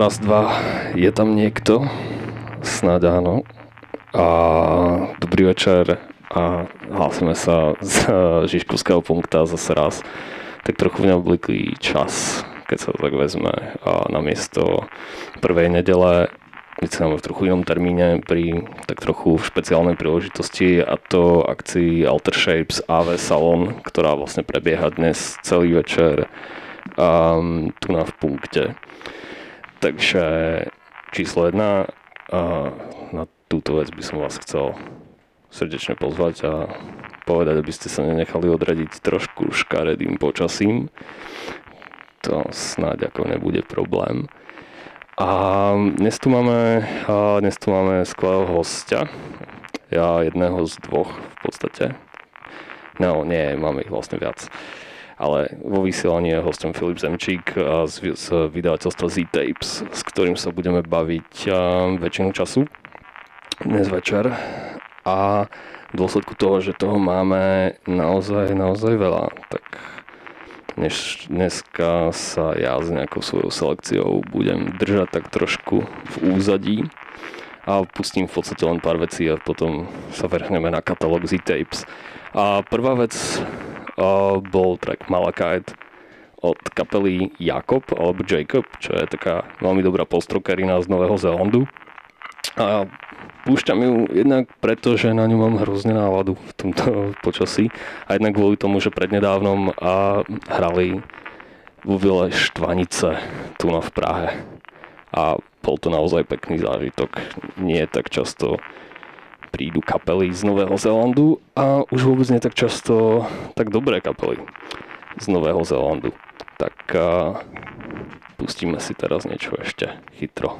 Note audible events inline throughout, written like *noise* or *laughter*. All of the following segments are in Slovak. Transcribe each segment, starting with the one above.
raz, dva. Je tam niekto? Snáď áno. A dobrý večer a hlásime sa z Žižkovského punkta zase raz. Tak trochu v neobvyklý čas, keď sa tak vezme a na miesto prvej nedele vycíname v trochu inom termíne pri tak trochu špeciálnej príležitosti a to akcii Alter Shapes AV Salon, ktorá vlastne prebieha dnes celý večer um, tu na v punkte. Takže číslo jedna, na túto vec by som vás chcel srdečne pozvať a povedať, aby ste sa nenechali odradiť trošku škaredým počasím. To snáď ako nebude problém. A dnes tu máme, a dnes tu máme skvelého hostia. Ja jedného z dvoch v podstate. No nie, máme ich vlastne viac ale vo vysielaní je hostom Filip Zemčík z, z vydavateľstva Z-Tapes, s ktorým sa budeme baviť väčšinu času dnes večer a v dôsledku toho, že toho máme naozaj, naozaj veľa, tak než dneska sa ja s nejakou svojou selekciou budem držať tak trošku v úzadí a pustím v podstate len pár vecí a potom sa vrhneme na katalóg Z-Tapes. A prvá vec, bol track Malachite od kapely Jakob alebo Jacob, čo je taká veľmi dobrá postrokerina z Nového Zélandu. A púšťam ju jednak preto, že na ňu mám hrozne náladu v tomto počasí a jednak kvôli tomu, že prednedávnom a hrali vo Vile Štvanice tu na v Prahe. A bol to naozaj pekný zážitok. Nie tak často prídu kapely z Nového Zélandu a už vôbec nie tak často tak dobré kapely z Nového Zélandu. Tak uh, pustíme si teraz niečo ešte chytro.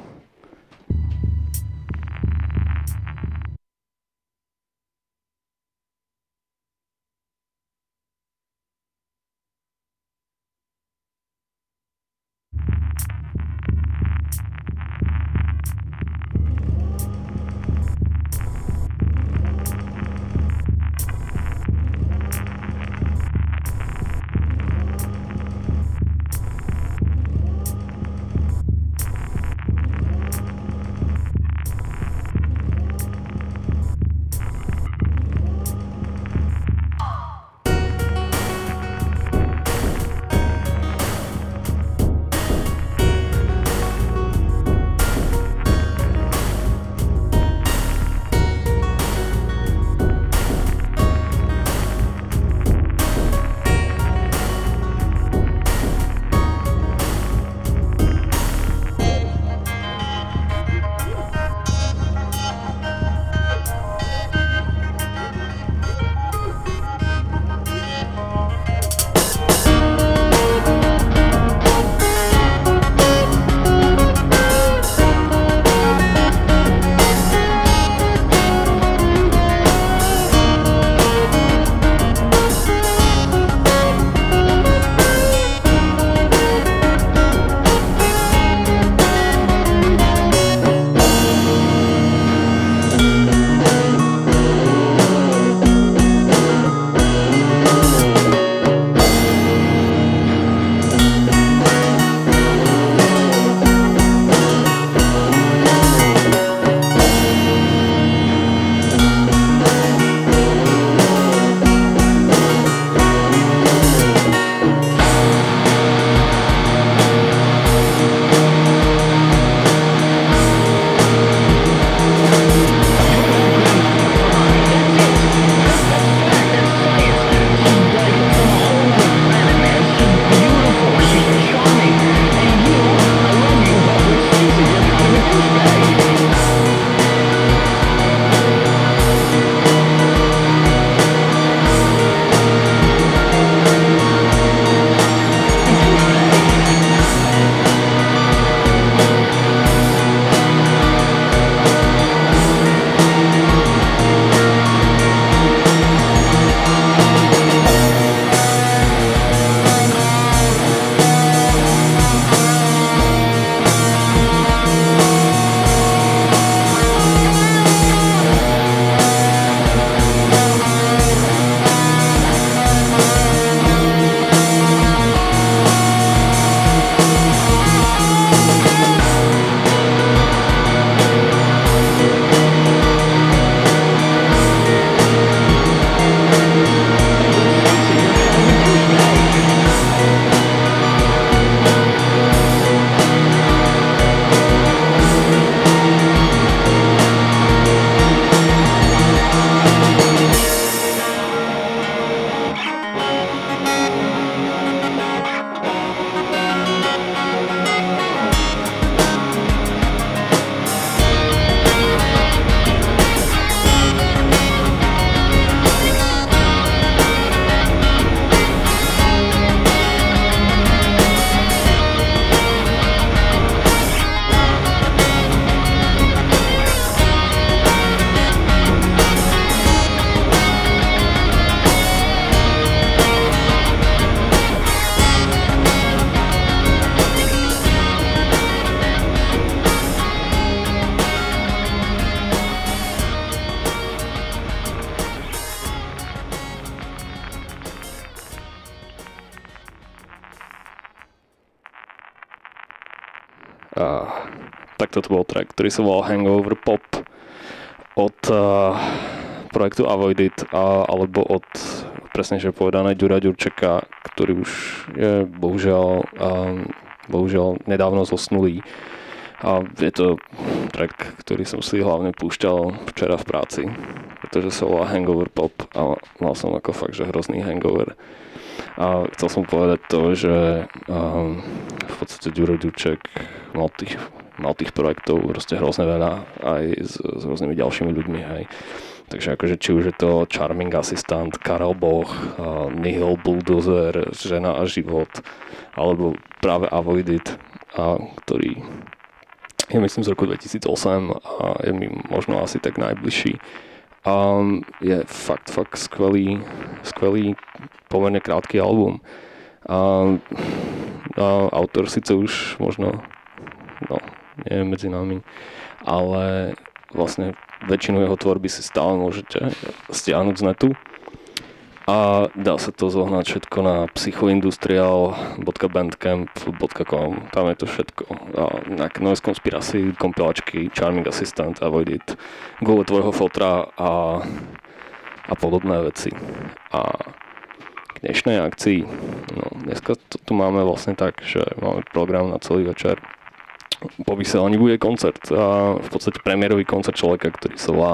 Ktorý sa volal Hangover Pop od uh, projektu Avoid It, a, alebo od presnejšie povedané Ďura Ďurčeka, ktorý už je bohužiaľ, um, bohužiaľ nedávno zosnulý. A je to track, ktorý som si hlavne púšťal včera v práci, pretože sa volá Hangover Pop a mal som ako fakt, že hrozný hangover. A chcel som povedať to, že um, v podstate Ďuro Ďurček mal tých, mal tých projektov proste hrozne veľa aj s, s rôznymi ďalšími ľuďmi, hej. Takže akože či už je to Charming Assistant, Karel Boch, uh, Nihil Bulldozer, Žena a život, alebo práve Avoid It, a, ktorý je myslím z roku 2008 a je mi možno asi tak najbližší. A je fakt, fakt skvelý, skvelý, pomerne krátky album. A, a autor síce už možno, no, nie je medzi nami, ale vlastne väčšinu jeho tvorby si stále môžete stiahnuť z netu. A dá sa to zohnať všetko na psychoindustrial.bandcamp.com Tam je to všetko. A na Noise Conspiracy, kompilačky, Charming Assistant, Avoid It, Google tvojho fotra a, a podobné veci. A k dnešnej akcii, no dneska to tu máme vlastne tak, že máme program na celý večer po vysielaní bude koncert. A v podstate premiérový koncert človeka, ktorý sa volá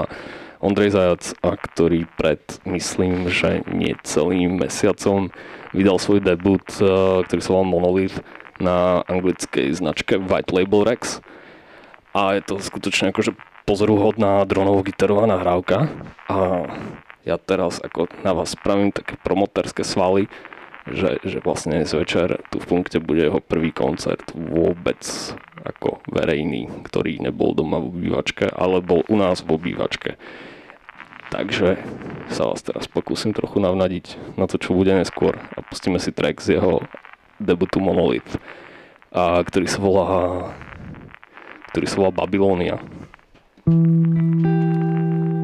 Ondrej Zajac a ktorý pred, myslím, že nie celým mesiacom vydal svoj debut, ktorý sa volá Monolith na anglickej značke White Label Rex. A je to skutočne akože pozoruhodná dronovo gitarová nahrávka. A ja teraz ako na vás spravím také promotérske svaly, že, že vlastne dnes večer tu v punkte bude jeho prvý koncert vôbec ako verejný, ktorý nebol doma v obývačke, ale bol u nás v obývačke. Takže sa vás teraz pokúsim trochu navnadiť na to, čo bude neskôr a pustíme si track z jeho debutu Monolith, a ktorý sa volá ktorý sa volá Babylonia. thank you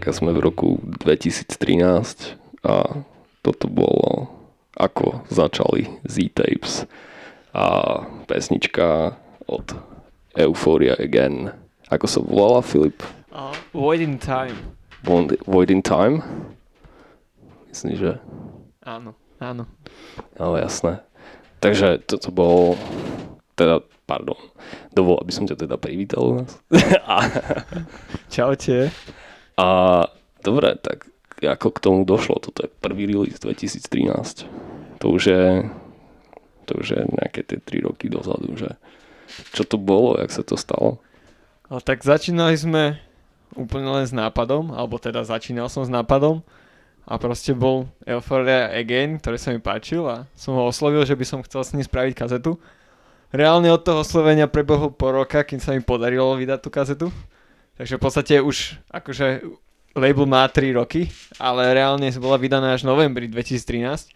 Tak, a sme v roku 2013 a toto bolo ako začali Z-Tapes a pesnička od Euphoria Again. Ako sa volala, Filip? Uh, Void in Time. Void in Time? Myslím, že... Áno, áno. No jasné. Takže toto bol... Teda, pardon. Dovol, aby som ťa teda privítal u nás. *laughs* Čaute. A dobre, tak ako k tomu došlo? Toto je prvý release 2013. To už je, to už je nejaké tie 3 roky dozadu, že čo to bolo, jak sa to stalo? No, tak začínali sme úplne len s nápadom, alebo teda začínal som s nápadom a proste bol Euphoria Again, ktorý sa mi páčil a som ho oslovil, že by som chcel s ním spraviť kazetu. Reálne od toho oslovenia prebehol po roka, kým sa mi podarilo vydať tú kazetu. Takže v podstate už akože label má 3 roky, ale reálne bola vydaná až v novembri 2013.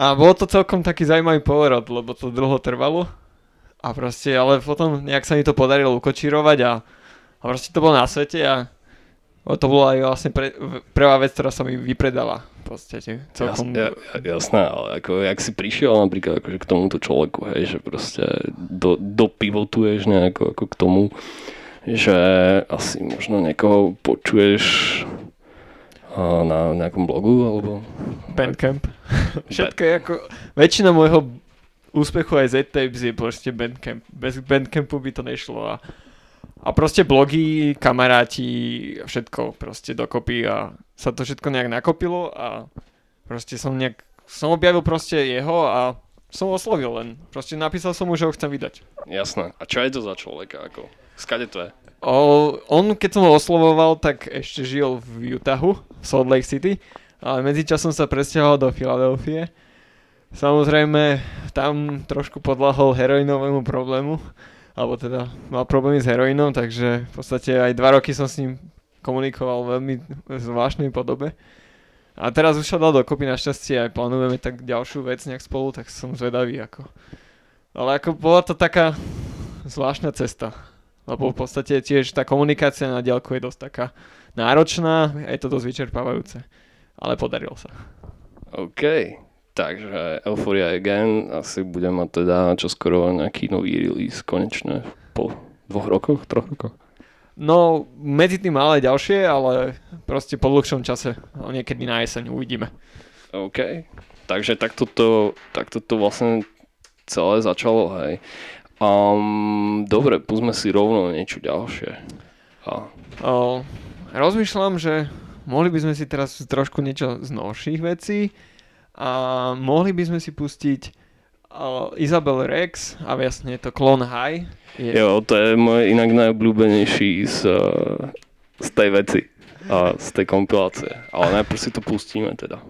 A bolo to celkom taký zaujímavý powerot, lebo to dlho trvalo. A proste, ale potom nejak sa mi to podarilo ukočírovať a, a proste to bolo na svete a to bola aj vlastne pre, prvá vec, ktorá sa mi vypredala v podstate. Celkom... Jas, ja, jasné, ale ako, jak si prišiel napríklad akože k tomuto človeku, hej, že proste do, dopivotuješ nejako ako k tomu, že asi možno niekoho počuješ na nejakom blogu alebo... Bandcamp. *laughs* Všetko je ako... Väčšina môjho úspechu aj Z-Tapes je proste Bandcamp. Bez Bandcampu by to nešlo a, a proste blogy, kamaráti, všetko proste dokopy a sa to všetko nejak nakopilo a proste som nejak... Som objavil proste jeho a som oslovil len. Proste napísal som mu, že ho chcem vydať. Jasné. A čo je to za človeka? Ako? Skade to je? O, on, keď som ho oslovoval, tak ešte žil v Utahu, v Salt Lake City, ale medzičasom sa presťahoval do Filadelfie. Samozrejme, tam trošku podlahol heroinovému problému, alebo teda mal problémy s heroinom, takže v podstate aj dva roky som s ním komunikoval v veľmi zvláštnej podobe. A teraz už sa dal dokopy našťastie aj plánujeme tak ďalšiu vec nejak spolu, tak som zvedavý ako. Ale ako bola to taká zvláštna cesta. Lebo v podstate tiež tá komunikácia na diálku je dosť taká náročná, je to dosť vyčerpávajúce. Ale podarilo sa. OK, takže Euphoria Again asi bude mať teda čoskoro nejaký nový release konečne po dvoch rokoch, troch rokoch. No, medzi tým ale ďalšie, ale proste po dlhšom čase, niekedy na jeseň uvidíme. OK, takže takto to, takto to vlastne celé začalo, hej. Um, dobre, púsme si rovno niečo ďalšie. A. O, rozmýšľam, že mohli by sme si teraz trošku niečo z novších vecí a mohli by sme si pustiť uh, Isabel Rex a jasne je to Clone High. Je... Jo, to je môj inak najobľúbenejší z, z tej veci a z tej kompilácie. Ale najprv si to pustíme teda.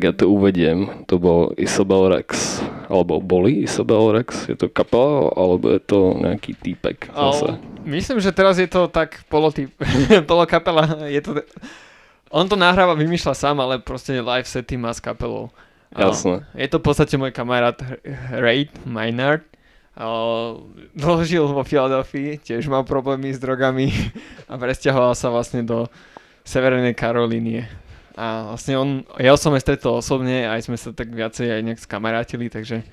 Tak ja to uvediem. To bol Isabel Rex. Alebo boli Isabel Rex? Je to kapela, alebo je to nejaký týpek zase? Myslím, že teraz je to tak polotyp, *laughs* polokapela. Je to, on to nahráva, vymýšľa sám, ale proste live sety má s kapelou. Jasné. Je to v podstate môj kamarát Ray Maynard. Dlho žil vo Filadelfii, tiež mal problémy s drogami *laughs* a presťahoval sa vlastne do Severnej Karolínie. A vlastne on, ja som aj stretol osobne, aj sme sa tak viacej aj nejak skamarátili, takže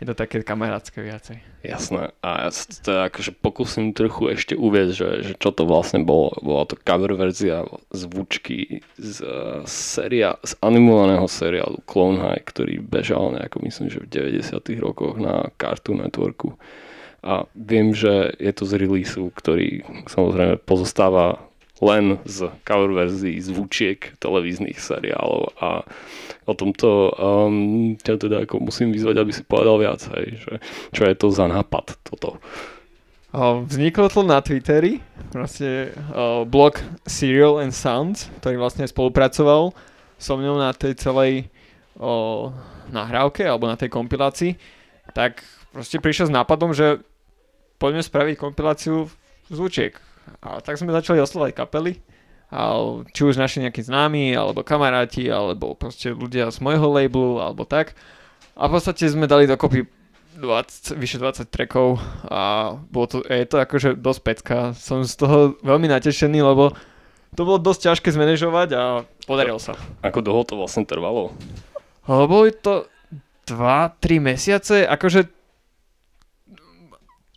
je to také kamarátske viacej. Jasné. A ja sa teda akože pokúsim trochu ešte uvieť, že, že čo to vlastne bolo. Bola to cover verzia zvučky z, uh, seria, z animovaného seriálu Clone High, ktorý bežal nejako myslím, že v 90 rokoch na Cartoon Networku. A viem, že je to z releaseu, ktorý samozrejme pozostáva len z cover verzií zvučiek televíznych seriálov. A o tomto um, ťa teda ako musím vyzvať, aby si povedal viac, hej, že čo je to za nápad toto. Vzniklo to na Twitteri, vlastne o, blog Serial and Sounds, ktorý vlastne spolupracoval so mnou na tej celej o, nahrávke alebo na tej kompilácii, tak proste prišiel s nápadom, že poďme spraviť kompiláciu zvučiek a tak sme začali oslovať kapely, a či už naši nejakí známi, alebo kamaráti, alebo proste ľudia z môjho labelu, alebo tak. A v podstate sme dali dokopy 20, vyše 20 trackov a bolo to, je to akože dosť pecka. Som z toho veľmi natešený, lebo to bolo dosť ťažké zmanéžovať a podarilo sa. Ako dlho to vlastne trvalo? Boli to 2-3 mesiace, akože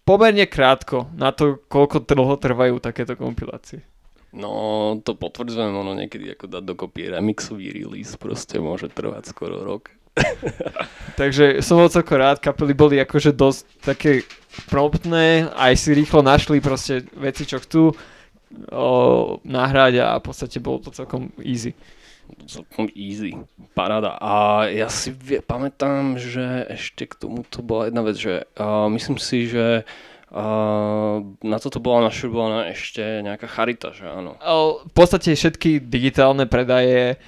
pomerne krátko na to, koľko dlho trvajú takéto kompilácie. No, to potvrdzujem, ono niekedy ako dať dokopy remixový release proste môže trvať skoro rok. *laughs* Takže som bol celko rád, kapely boli akože dosť také promptné, aj si rýchlo našli proste veci, čo chcú o, nahrať a v podstate bolo to celkom easy. Celkom easy, paráda. A ja si pamätám, že ešte k tomu to bola jedna vec, že uh, myslím si, že Uh, na toto bola našrubovaná ešte nejaká charita, že áno. V podstate všetky digitálne predaje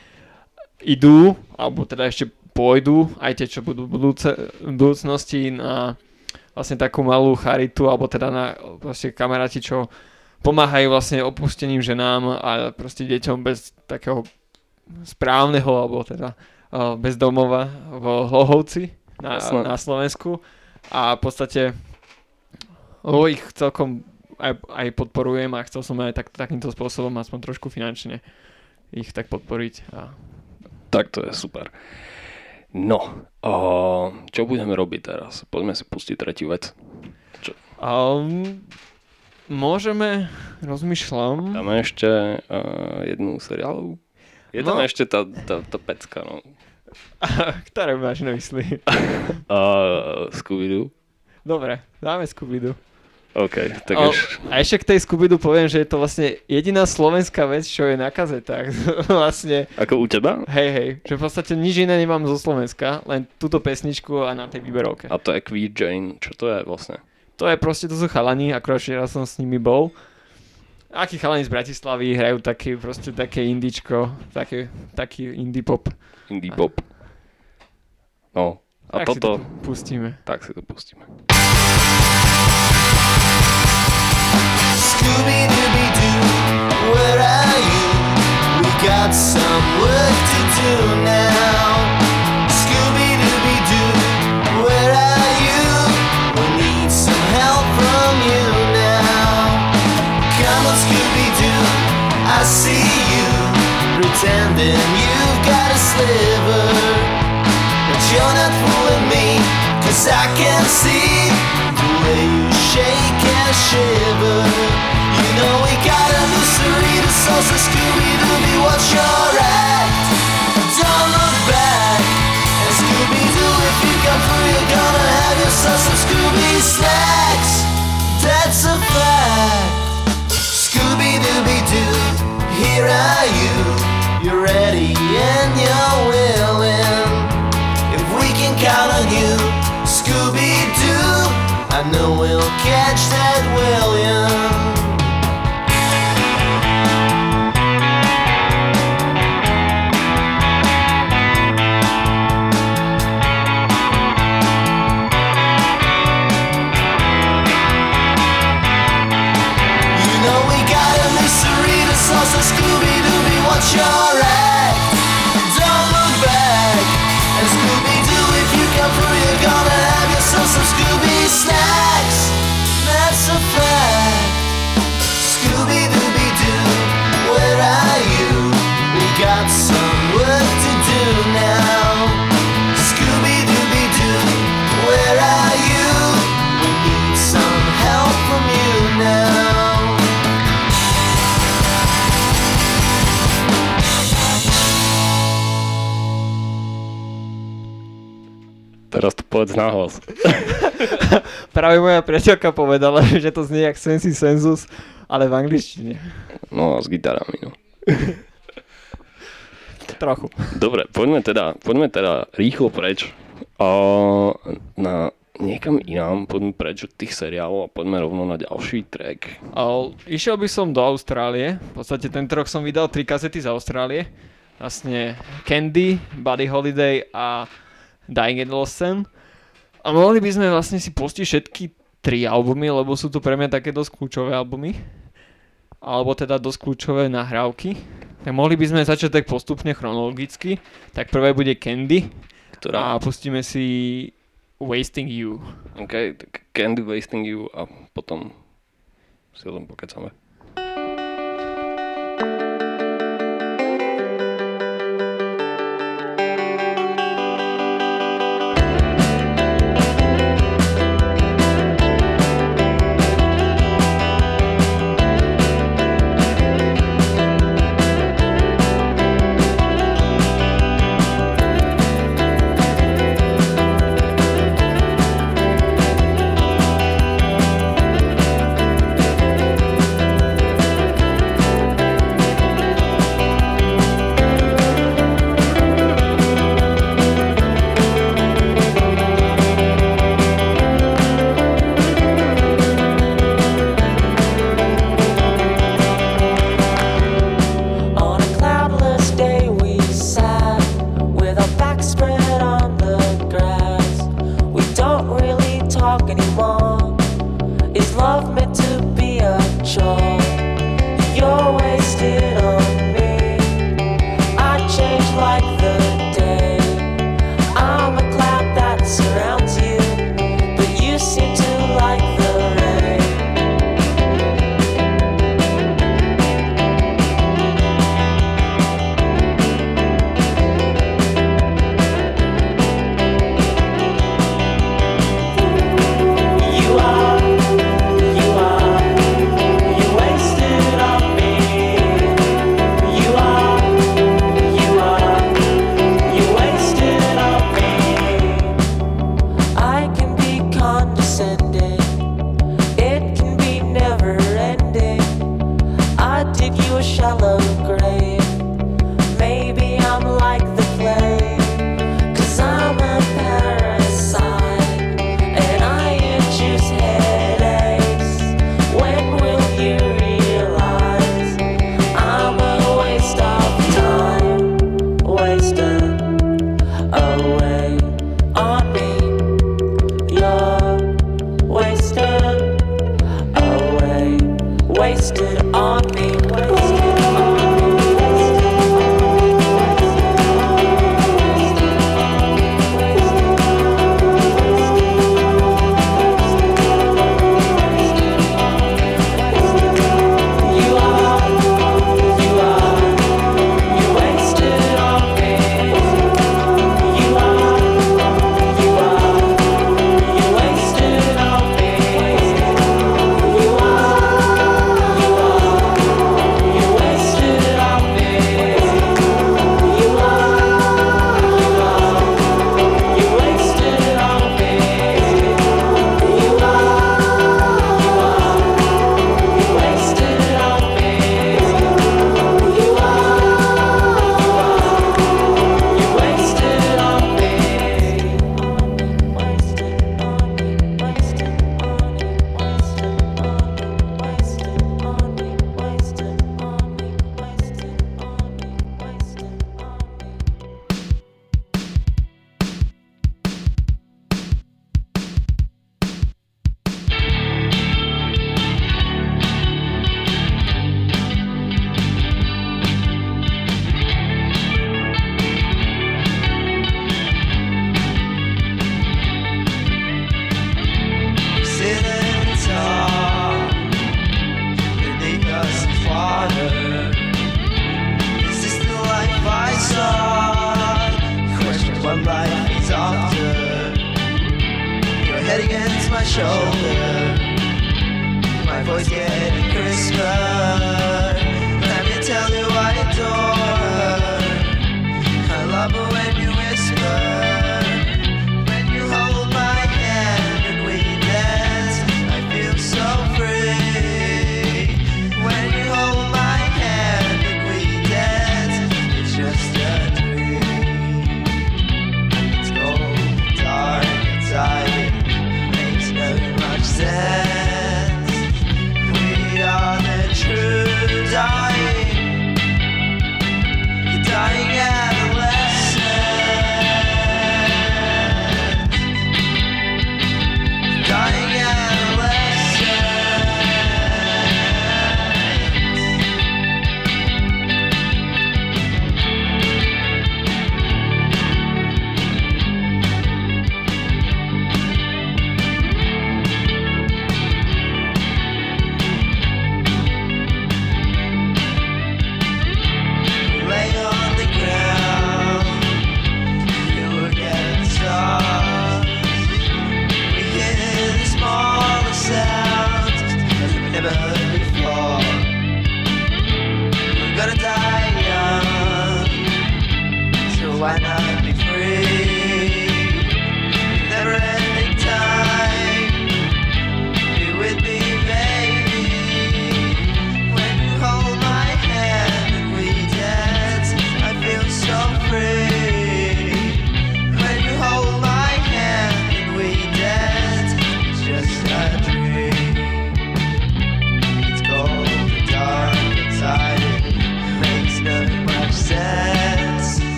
idú, alebo teda ešte pôjdu, aj tie, čo budú v budúcnosti na vlastne takú malú charitu, alebo teda na vlastne kamaráti, čo pomáhajú vlastne opusteným ženám a proste deťom bez takého správneho, alebo teda uh, bez domova v Hlohovci na, na Slovensku. A v podstate lebo ich celkom aj, aj podporujem a chcel som aj tak, takýmto spôsobom aspoň trošku finančne ich tak podporiť. A... Tak to je super. No, o, čo budeme robiť teraz? Poďme si pustiť tretiu vec. Čo? Um, môžeme, rozmýšľam. Dáme ešte uh, jednu seriálu. Je tam no. ešte tá, tá, tá pecka, no. *laughs* Ktoré máš na mysli? *laughs* uh, Scooby-Doo. Dobre, dáme Scooby-Doo. OK, tak o, A ešte k tej scooby poviem, že je to vlastne jediná slovenská vec, čo je na kazetách. *laughs* vlastne. Ako u teba? Hej, hej. Že v podstate nič iné nemám zo Slovenska, len túto pesničku a na tej výberovke. A to je Queer Jane. Čo to je vlastne? To je proste, to sú chalani, akorát raz som s nimi bol. Akí chalani z Bratislavy hrajú také, proste také indičko, také, taký indie pop. Indie pop. No, a tak toto... Si to pustíme. Tak si to pustíme. Scooby-Dooby-Doo, where are you? We got some work to do now. Pretending you've got a sliver, but you're not fooling me, cause I can see the way you shake and shiver. You know we got a mystery to solve so Scooby-Dooby, what's your act? Don't look back And Scooby-Doo, if you come through You're gonna have yourself some Scooby snacks. That's a fact. Scooby-Dooby-Doo, here are you. You're ready and you're willing. If we can count on you Scooby-Doo I know we'll catch that William Povedz nahlas. *laughs* Práve moja priateľka povedala, *laughs* že to znie jak Sensi Sensus, ale v angličtine. No, s gitarami, no. *laughs* Trochu. Dobre, poďme teda, poďme teda rýchlo preč a na niekam inám, poďme preč od tých seriálov a poďme rovno na ďalší track. A išiel by som do Austrálie. V podstate tento rok som vydal tri kazety z Austrálie. Vlastne Candy, Buddy Holiday a Dying Adolescent. A mohli by sme vlastne si pustiť všetky tri albumy, lebo sú to pre mňa také dosť kľúčové albumy. Alebo teda dosť kľúčové nahrávky. Tak mohli by sme začať tak postupne chronologicky. Tak prvé bude Candy Ktorá? a pustíme si Wasting You. OK, tak Candy Wasting You a potom si len pokecame. On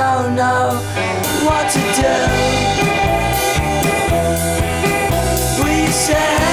don't know what to do. You say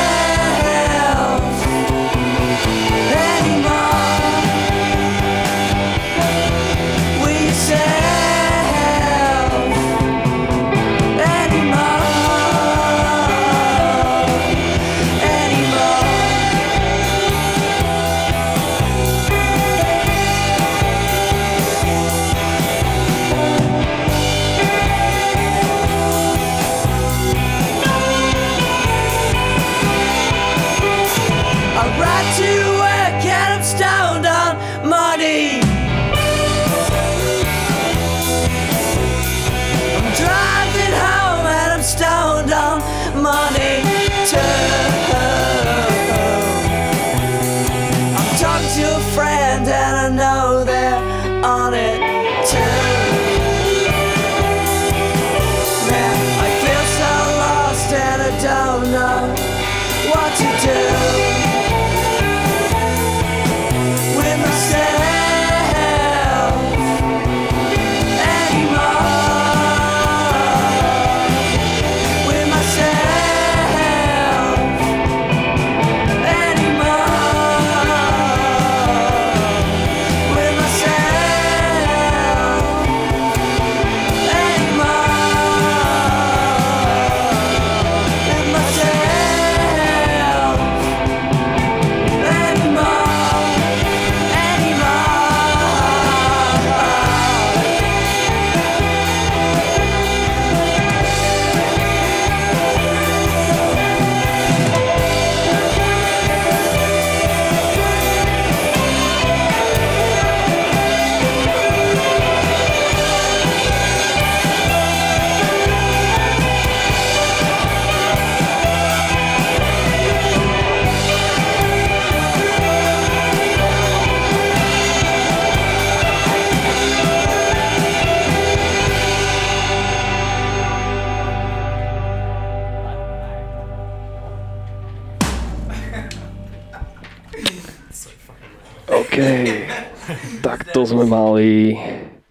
sme mali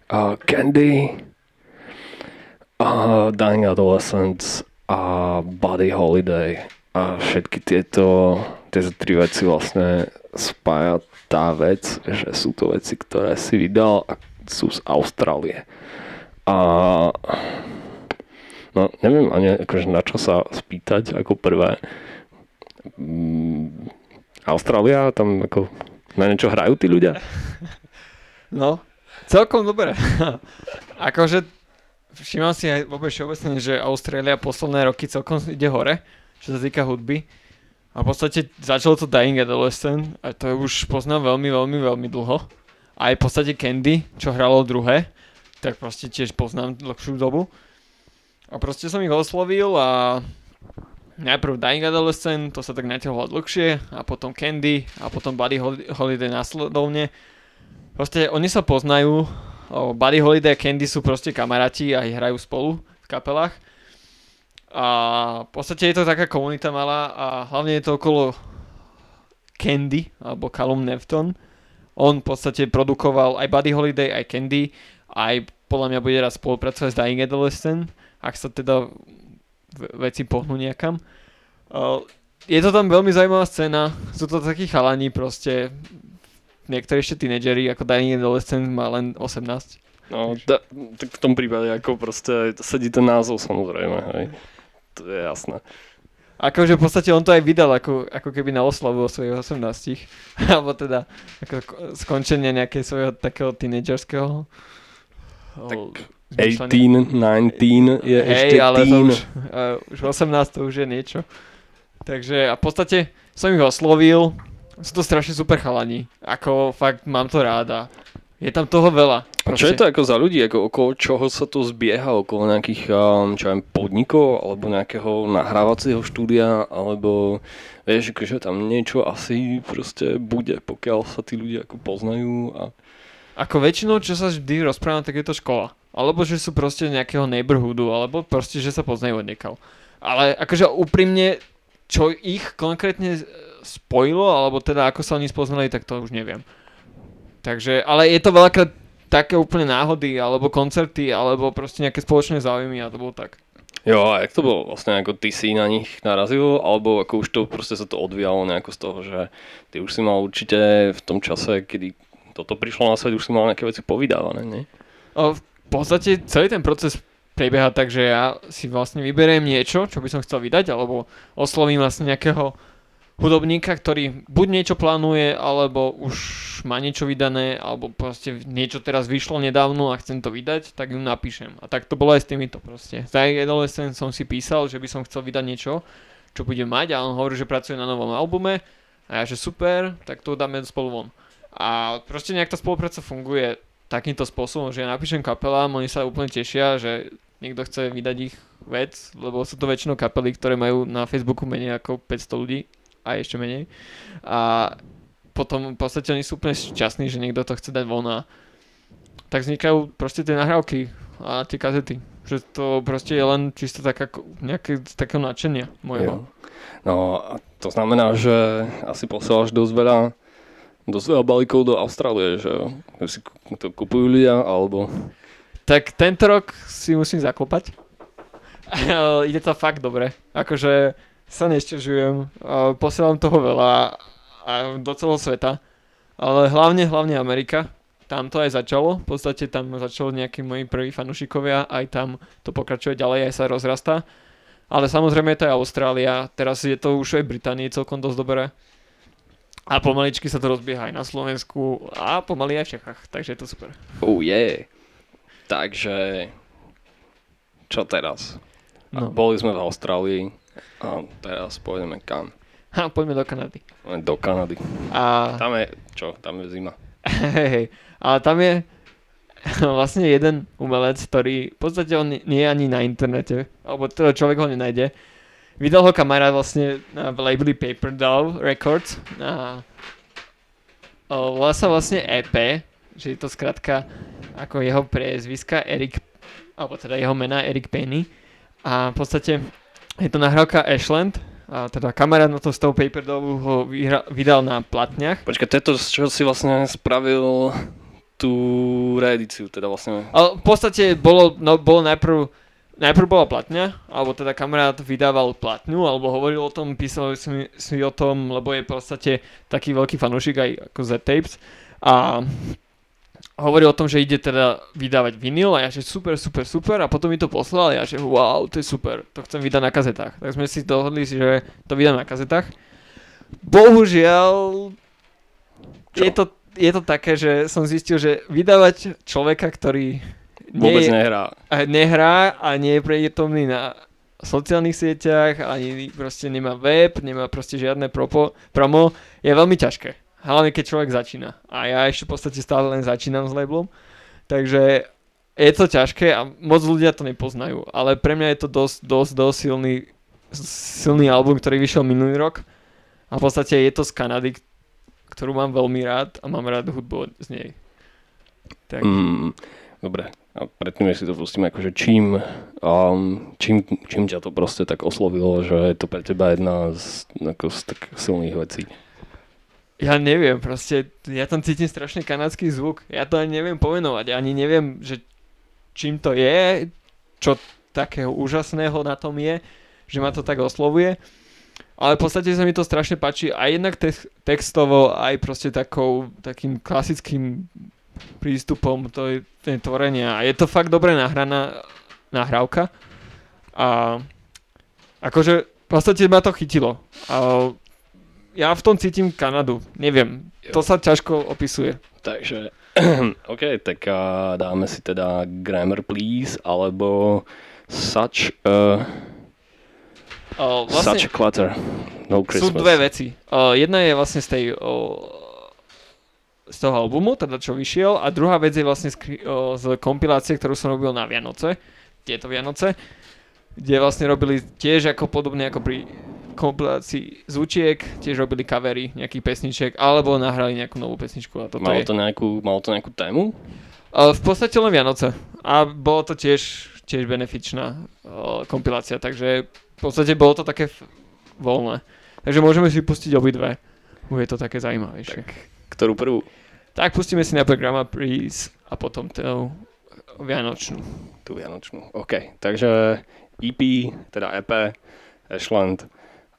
uh, Candy, uh, Dying Adolescents a Buddy Holiday. A všetky tieto, tieto tri veci vlastne spája tá vec, že sú to veci, ktoré si vydal a sú z Austrálie. A no neviem ani akože na čo sa spýtať ako prvé. Mm, Austrália, tam ako na niečo hrajú tí ľudia? *laughs* No, celkom dobre. *laughs* akože všímam si aj vôbec všeobecne, že Austrália posledné roky celkom ide hore, čo sa týka hudby. A v podstate začalo to Dying Adolescent a to už poznám veľmi, veľmi, veľmi dlho. Aj v podstate Candy, čo hralo druhé, tak proste tiež poznám dlhšiu dobu. A proste som ich oslovil a najprv Dying Adolescent, to sa tak natiahlo dlhšie, a potom Candy, a potom Buddy Hol- Holiday následovne. Proste oni sa poznajú, Buddy Holiday a Candy sú proste kamaráti a hrajú spolu v kapelách. A v podstate je to taká komunita malá a hlavne je to okolo Candy, alebo Callum Nefton. On v podstate produkoval aj Buddy Holiday, aj Candy, aj podľa mňa bude raz spolupracovať s Dying Adolescent, ak sa teda veci pohnú. Uh, je to tam veľmi zaujímavá scéna, sú to takí chalani proste, niektorí ešte tínedžeri, ako Dying Adolescent má len 18. No, da, tak v tom prípade ako proste sedí ten názov samozrejme, hej. To je jasné. Akože v podstate on to aj vydal ako, ako keby na oslavu o svojich 18. *laughs* Alebo teda ako ko- skončenie nejakej svojho takého tínedžerského Tak o, zmýšľania. 18, 19 je Hej, ešte ale to teen. už, uh, už 18 to už je niečo. Takže a v podstate som ich oslovil, sú to strašne super chalani. Ako fakt mám to ráda. Je tam toho veľa. A čo je to ako za ľudí, ako okolo čoho sa to zbieha, okolo nejakých, um, čo viem, podnikov, alebo nejakého nahrávacieho štúdia, alebo vieš, akože tam niečo asi proste bude, pokiaľ sa tí ľudia ako poznajú a Ako väčšinou, čo sa vždy rozprávam, tak je to škola. Alebo že sú proste nejakého neighborhoodu, alebo proste, že sa poznajú od niekav. Ale akože úprimne, čo ich konkrétne spojilo, alebo teda ako sa oni spoznali, tak to už neviem. Takže, ale je to veľakrát také úplne náhody, alebo koncerty, alebo proste nejaké spoločné záujmy a to bolo tak. Jo, a jak to bolo vlastne, ako ty si na nich narazil, alebo ako už to proste sa to odvíjalo nejako z toho, že ty už si mal určite v tom čase, kedy toto prišlo na svet, už si mal nejaké veci povydávané, nie? O, v podstate celý ten proces prebieha tak, že ja si vlastne vyberiem niečo, čo by som chcel vydať, alebo oslovím vlastne nejakého hudobníka, ktorý buď niečo plánuje, alebo už má niečo vydané, alebo proste niečo teraz vyšlo nedávno a chcem to vydať, tak ju napíšem. A tak to bolo aj s týmito proste. Za Adolescent som si písal, že by som chcel vydať niečo, čo bude mať a on hovorí, že pracuje na novom albume a ja, že super, tak to dáme spolu von. A proste nejak tá spolupráca funguje takýmto spôsobom, že ja napíšem kapelám, oni sa úplne tešia, že niekto chce vydať ich vec, lebo sú to väčšinou kapely, ktoré majú na Facebooku menej ako 500 ľudí a ešte menej. A potom v podstate oni sú úplne šťastní, že niekto to chce dať von a tak vznikajú proste tie nahrávky a tie kazety. Že to proste je len čisto taká, nejaké takého nadšenia mojho. Jo. No a to znamená, že asi posielaš dosť veľa dosť veľa balíkov do Austrálie, že si to kupujú ľudia, alebo... Tak tento rok si musím zaklopať. *laughs* Ide to fakt dobre. Akože sa nešťažujem. Posielam toho veľa a do celého sveta. Ale hlavne, hlavne Amerika. Tam to aj začalo. V podstate tam začalo nejakí moji prví fanúšikovia. Aj tam to pokračuje ďalej, aj sa rozrastá. Ale samozrejme je to aj Austrália. Teraz je to už aj Británii celkom dosť dobré. A pomaličky sa to rozbieha aj na Slovensku a pomaly aj v Čechách. Takže je to super. Oh yeah. Takže... Čo teraz? No. Boli sme v Austrálii a teraz pôjdeme kam? Ha, poďme do Kanady. Do Kanady. A Tam je, čo? Tam je zima. *laughs* Hej, hej. Ale tam je *laughs* vlastne jeden umelec, ktorý v podstate on nie je ani na internete, alebo teda človek ho nenájde. Vydal ho kamarát vlastne v labeli Paper Doll Records a volá sa vlastne EP, že je to skratka ako jeho priezviska Eric, alebo teda jeho mena Eric Penny a v podstate je to nahrávka Ashland a teda kamarát na to z toho Paper Dollu ho vyhra, vydal na platniach Počkaj, to je to, z čoho si vlastne spravil tú reedíciu, teda vlastne... Ale v podstate bolo, no, bolo najprv, najprv bola platňa, alebo teda kamarát vydával platňu, alebo hovoril o tom, písal si, si o tom, lebo je v podstate taký veľký fanúšik aj ako Z-Tapes. A hovoril o tom, že ide teda vydávať vinyl a ja že super, super, super a potom mi to poslal a ja že wow, to je super, to chcem vydať na kazetách. Tak sme si dohodli, že to vydám na kazetách. Bohužiaľ, Čo? je to, je to také, že som zistil, že vydávať človeka, ktorý Vôbec nie, nehrá. a nehrá a nie je prítomný na sociálnych sieťach, ani proste nemá web, nemá proste žiadne propo, promo, je veľmi ťažké. Hlavne keď človek začína. A ja ešte v podstate stále len začínam s labelom. Takže je to ťažké a moc ľudia to nepoznajú. Ale pre mňa je to dosť, dosť, dosť silný silný album, ktorý vyšiel minulý rok. A v podstate je to z Kanady, ktorú mám veľmi rád a mám rád hudbu z nej. Tak. Mm, dobre, a predtým, si to pustíme, akože čím, um, čím, čím ťa to proste tak oslovilo, že je to pre teba jedna z, ako z tak silných vecí? Ja neviem, proste ja tam cítim strašne kanadský zvuk. Ja to ani neviem pomenovať, ani neviem, že čím to je, čo takého úžasného na tom je, že ma to tak oslovuje. Ale v podstate sa mi to strašne páči aj jednak te- textovo, aj proste takou, takým klasickým prístupom to je, tvorenia. A je to fakt dobre nahraná nahrávka. A akože v podstate ma to chytilo. A ja v tom cítim Kanadu. Neviem, to sa ťažko opisuje. Takže, *clears throat* OK, tak dáme si teda Grammar Please, alebo Such a, O, Such a Clutter. No sú Christmas. dve veci. O, jedna je vlastne z tej o, z toho albumu, teda čo vyšiel a druhá vec je vlastne z, o, z kompilácie, ktorú som robil na Vianoce, tieto Vianoce, kde vlastne robili tiež ako podobne ako pri kompilácii zvučiek, tiež robili covery nejakých pesniček, alebo nahrali nejakú novú pesničku a toto Malo je. to, nejakú, malo to nejakú tému? V podstate len Vianoce a bolo to tiež, tiež benefičná kompilácia, takže v podstate bolo to také f- voľné. Takže môžeme si pustiť obidve. Bude to také zaujímavejšie. Tak, Ktorú prvú? tak pustíme si najprv Grandma Please a potom tú Vianočnú. Tú Vianočnú. OK, takže EP, teda EP, Ashland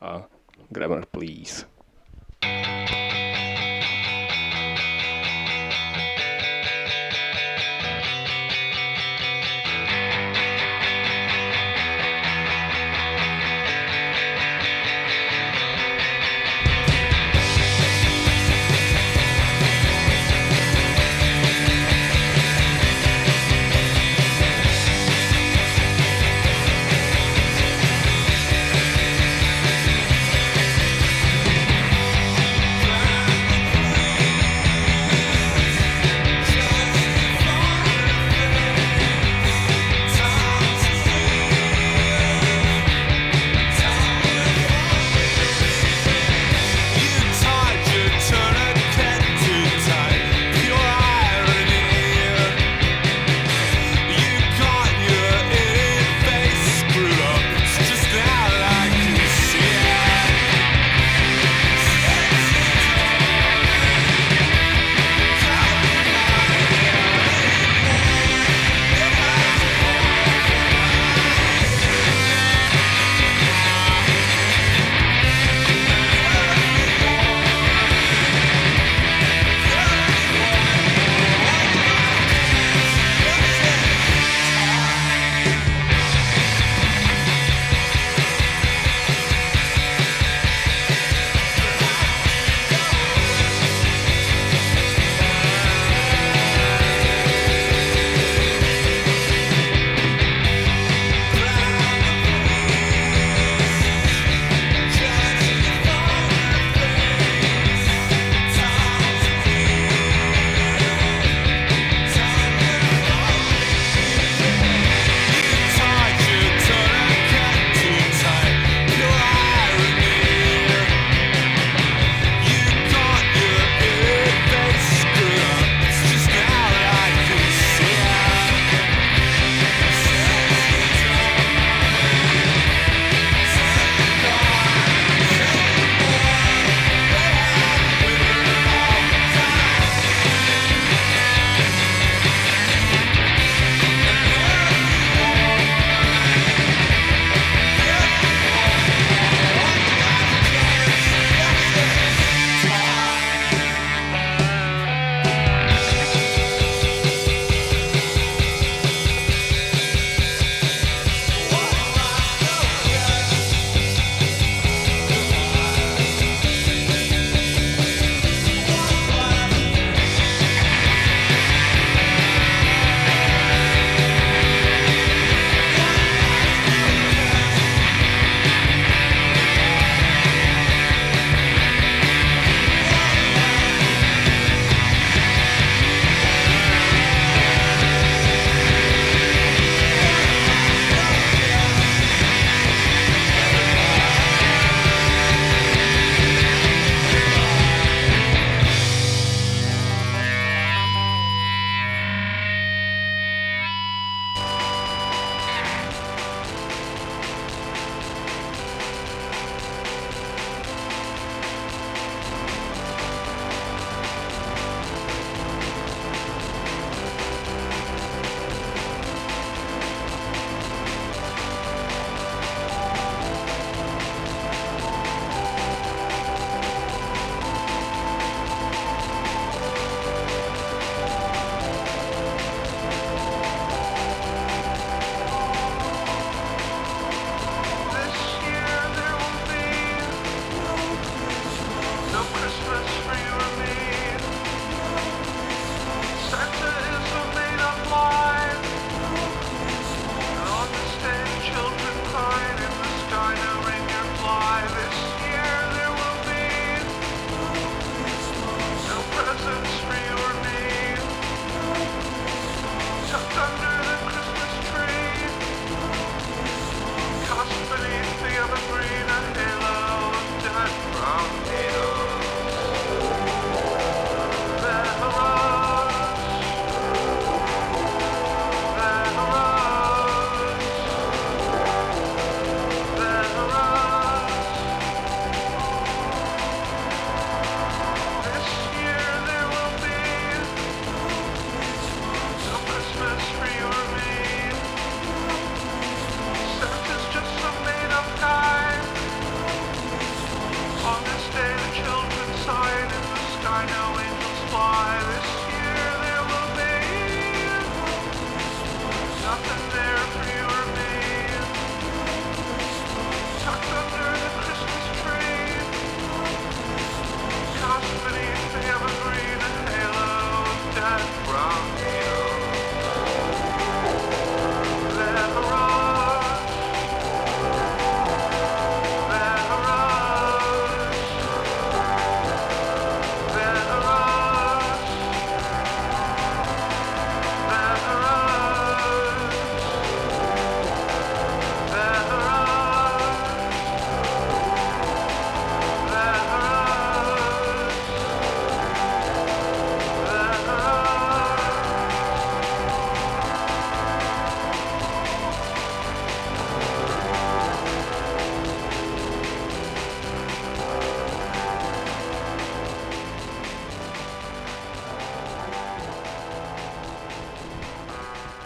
a Grammar Please.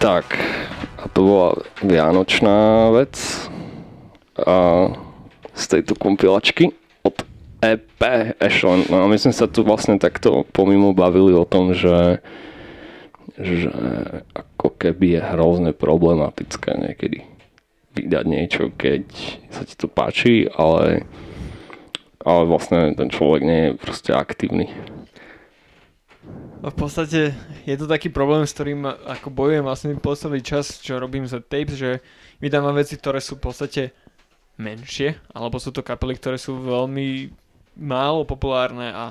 Tak, a to bola vianočná vec a z tejto kompilačky od EP Echelon. No a my sme sa tu vlastne takto pomimo bavili o tom, že, že ako keby je hrozne problematické niekedy vydať niečo, keď sa ti to páči, ale, ale vlastne ten človek nie je proste aktívny. V podstate je to taký problém, s ktorým ako bojujem vlastne posledný čas, čo robím za tapes, že vydávam veci, ktoré sú v podstate menšie, alebo sú to kapely, ktoré sú veľmi málo populárne a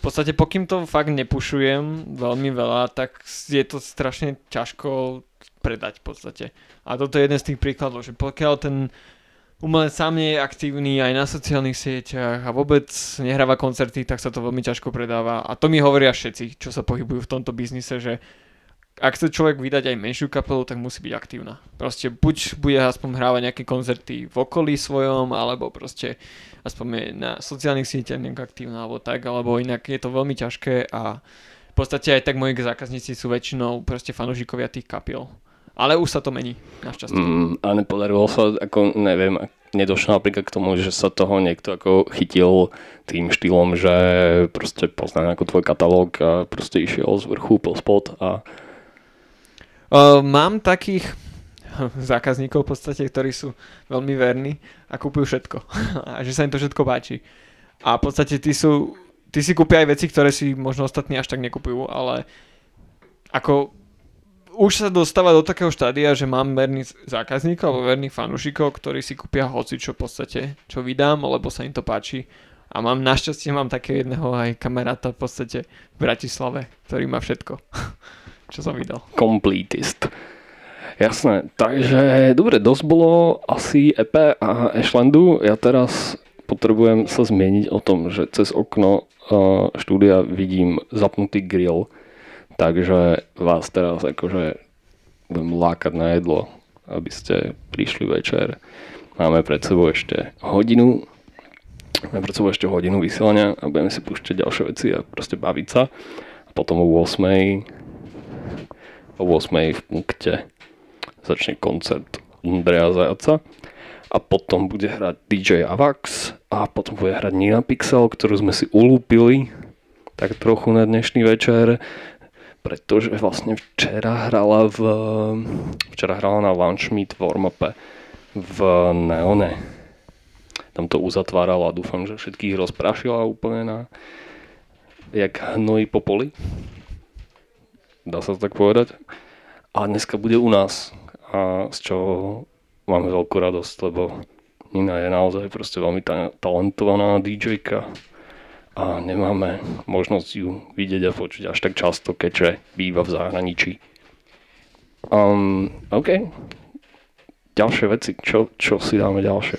v podstate pokým to fakt nepušujem veľmi veľa, tak je to strašne ťažko predať v podstate. A toto je jeden z tých príkladov, že pokiaľ ten umelec sám nie je aktívny aj na sociálnych sieťach a vôbec nehráva koncerty, tak sa to veľmi ťažko predáva. A to mi hovoria všetci, čo sa pohybujú v tomto biznise, že ak chce človek vydať aj menšiu kapelu, tak musí byť aktívna. Proste buď bude aspoň hrávať nejaké koncerty v okolí svojom, alebo proste aspoň je na sociálnych sieťach nejak aktívna, alebo tak, alebo inak je to veľmi ťažké a v podstate aj tak moji zákazníci sú väčšinou proste fanúšikovia tých kapiel. Ale už sa to mení, našťastie. Mm, a nepodarilo sa, ako neviem, nedošlo napríklad k tomu, že sa toho niekto ako chytil tým štýlom, že proste pozná ako tvoj katalóg a proste išiel z vrchu po spod a Uh, mám takých *laughs* zákazníkov v podstate, ktorí sú veľmi verní a kúpujú všetko. *laughs* a že sa im to všetko páči. A v podstate tí sú, tí si kúpia aj veci, ktoré si možno ostatní až tak nekupujú, ale ako už sa dostáva do takého štádia, že mám verných zákazníkov alebo verných fanúšikov, ktorí si kúpia hoci čo v podstate, čo vydám, lebo sa im to páči. A mám našťastie mám takého jedného aj kamaráta v podstate v Bratislave, ktorý má všetko, *laughs* čo som vydal. completist. Jasné, takže dobre, dosť bolo asi EP a Ashlandu. Ja teraz potrebujem sa zmieniť o tom, že cez okno uh, štúdia vidím zapnutý grill. Takže vás teraz akože budem lákať na jedlo, aby ste prišli večer. Máme pred sebou ešte hodinu máme pred sebou ešte hodinu vysielania a budeme si púšťať ďalšie veci a proste baviť sa. A potom o 8 o 8 v punkte začne koncert Andrea Zajaca a potom bude hrať DJ Avax a potom bude hrať Nina Pixel, ktorú sme si ulúpili tak trochu na dnešný večer pretože vlastne včera hrala v včera hrala na Lunch Meet warm-upe v Neone. Tam to uzatvárala a dúfam, že všetkých rozprašila úplne na jak hnoj po poli. Dá sa to tak povedať. A dneska bude u nás. A z čoho máme veľkú radosť, lebo Nina je naozaj proste veľmi ta- talentovaná DJka a nemáme možnosť ju vidieť a počuť až tak často, keďže býva v zahraničí. Um, OK. Ďalšie veci. Čo, čo si dáme ďalšie?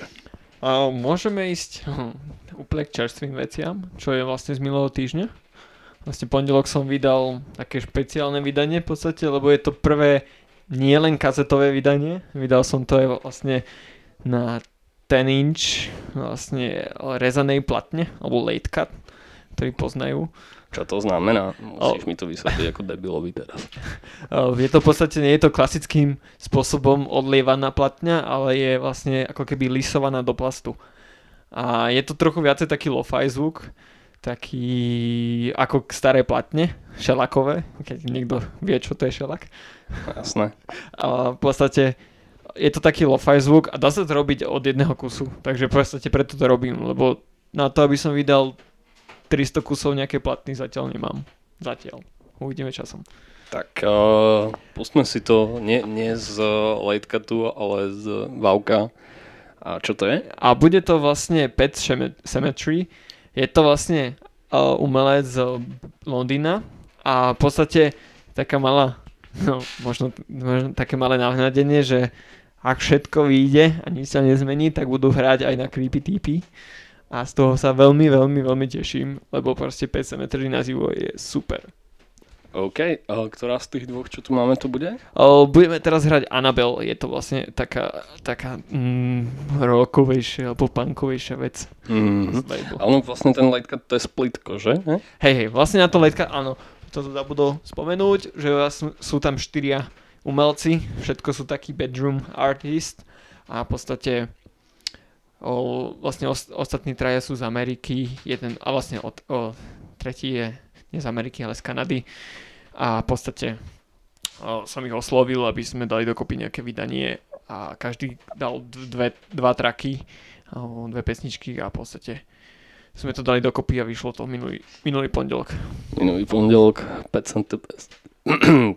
A môžeme ísť hm, úplne k čerstvým veciam, čo je vlastne z minulého týždňa. Vlastne pondelok som vydal také špeciálne vydanie v podstate, lebo je to prvé nielen kazetové vydanie. Vydal som to aj vlastne na 10 inch vlastne rezanej platne, alebo late cut, ktorí poznajú. Čo to znamená? Musíš mi to vysvetliť ako debilovi teraz. *laughs* Je to v podstate, nie je to klasickým spôsobom odlievaná platňa, ale je vlastne ako keby lisovaná do plastu. A je to trochu viacej taký lo-fi zvuk, taký ako staré platne, šelakové, keď niekto vie, čo to je šelak. Jasné. A v podstate je to taký lo-fi zvuk a dá sa to robiť od jedného kusu. Takže v podstate preto to robím, lebo na to, aby som vydal 300 kusov nejaké platny zatiaľ nemám. Zatiaľ. Uvidíme časom. Tak uh, pustme si to nie, nie z late cutu, ale z Vauka. A čo to je? A bude to vlastne Pet Cemetery. Je to vlastne uh, umelec z Londýna a v podstate taká malá, *laughs* no možno, možno také malé navnadenie, že ak všetko vyjde a nič sa nezmení, tak budú hrať aj na Creepy TP. A z toho sa veľmi, veľmi, veľmi teším, lebo proste 5 Cemetery na živo je super. OK, a ktorá z tých dvoch, čo tu máme, to bude? Budeme teraz hrať Annabelle, je to vlastne taká, taká mm, rockovejšia alebo punkovejšia vec. Mm-hmm. Ale vlastne ten late cut to je splitko, že? Hej, hej, vlastne na to letka, áno, to zabudol spomenúť, že sú tam štyria umelci, všetko sú takí bedroom artist a v podstate o, vlastne os, ostatní traja sú z Ameriky, jeden, a vlastne od, o, tretí je nie z Ameriky, ale z Kanady a v podstate o, som ich oslovil, aby sme dali dokopy nejaké vydanie a každý dal dve, dva traky, dve pesničky a v podstate sme to dali dokopy a vyšlo to minulý, minulý pondelok. Minulý pondelok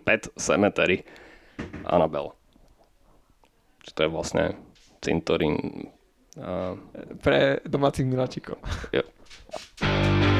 Pet Cemetery Annabelle. Čo to je vlastne cintorín a Pre domácich miláčikov. It's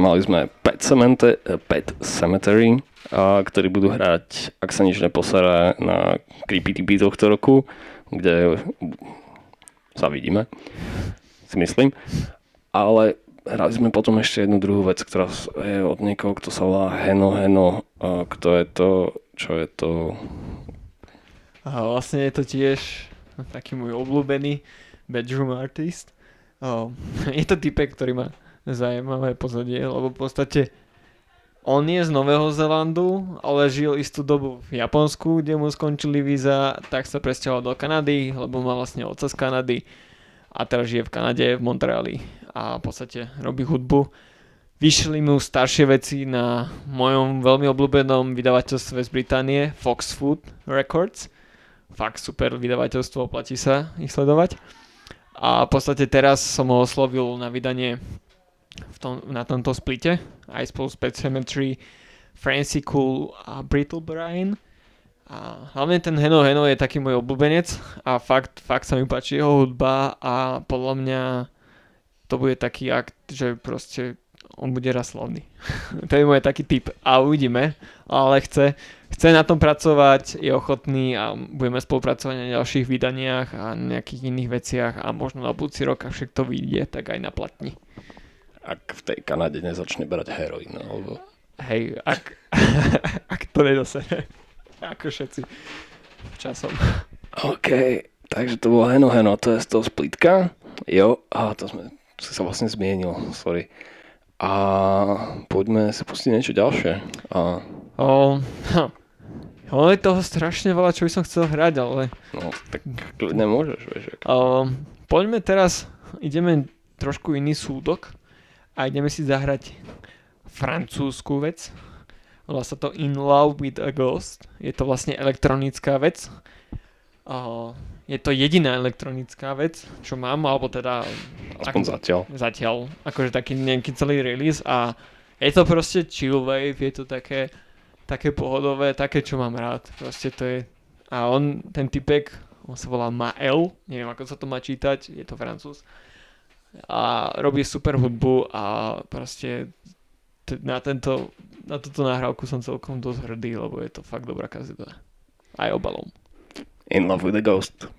mali sme Pet, Cemente, Pet Cemetery, a, ktorí budú hrať, ak sa nič neposere, na Creepy TP tohto roku, kde sa vidíme, si myslím. Ale hrali sme potom ešte jednu druhú vec, ktorá je od niekoho, kto sa volá Heno Heno. A kto je to? Čo je to? A vlastne je to tiež taký môj obľúbený bedroom artist. O, *laughs* je to typek, ktorý má zaujímavé pozadie, lebo v podstate on je z Nového Zelandu, ale žil istú dobu v Japonsku, kde mu skončili víza, tak sa presťahoval do Kanady, lebo má vlastne otca z Kanady a teraz žije v Kanade, v Montreali a v podstate robí hudbu. Vyšli mu staršie veci na mojom veľmi obľúbenom vydavateľstve z Británie, Fox Food Records. Fakt super vydavateľstvo, oplatí sa ich sledovať. A v podstate teraz som ho oslovil na vydanie v tom, na tomto splite, aj spolu s Pet Cemetery, Francie Cool a Brittle Brian. A hlavne ten Heno Heno je taký môj obľúbenec a fakt, fakt sa mi páči jeho hudba a podľa mňa to bude taký akt, že proste on bude raz slavný. *laughs* to je môj taký typ a uvidíme, ale chce, chce na tom pracovať, je ochotný a budeme spolupracovať na ďalších vydaniach a nejakých iných veciach a možno na budúci rok, ak všetko vyjde, tak aj na platni ak v tej Kanade nezačne brať heroín, alebo... Hej, ak, *laughs* ak to nedosene. Ako všetci časom. OK, takže to bolo Heno Heno, to je z toho splitka. Jo, a to sme, si sa vlastne zmienil, sorry. A poďme si pustiť niečo ďalšie. A... O, ha. Ono je toho strašne veľa, čo by som chcel hrať, ale... No, tak kľudne môžeš, vieš. O, poďme teraz, ideme trošku iný súdok a ideme si zahrať francúzsku vec. Volá sa to In Love with a Ghost. Je to vlastne elektronická vec. Uh, je to jediná elektronická vec, čo mám, alebo teda... Aspoň ak, zatiaľ. Zatiaľ. Akože taký nejaký celý release a je to proste chill wave, je to také, také pohodové, také, čo mám rád. Proste to je... A on, ten typek, on sa volá Mael, neviem ako sa to má čítať, je to francúz a robí super hudbu a proste t- na, tento, na túto nahrávku som celkom dosť hrdý, lebo je to fakt dobrá kazeta. Aj obalom. In Love with a Ghost.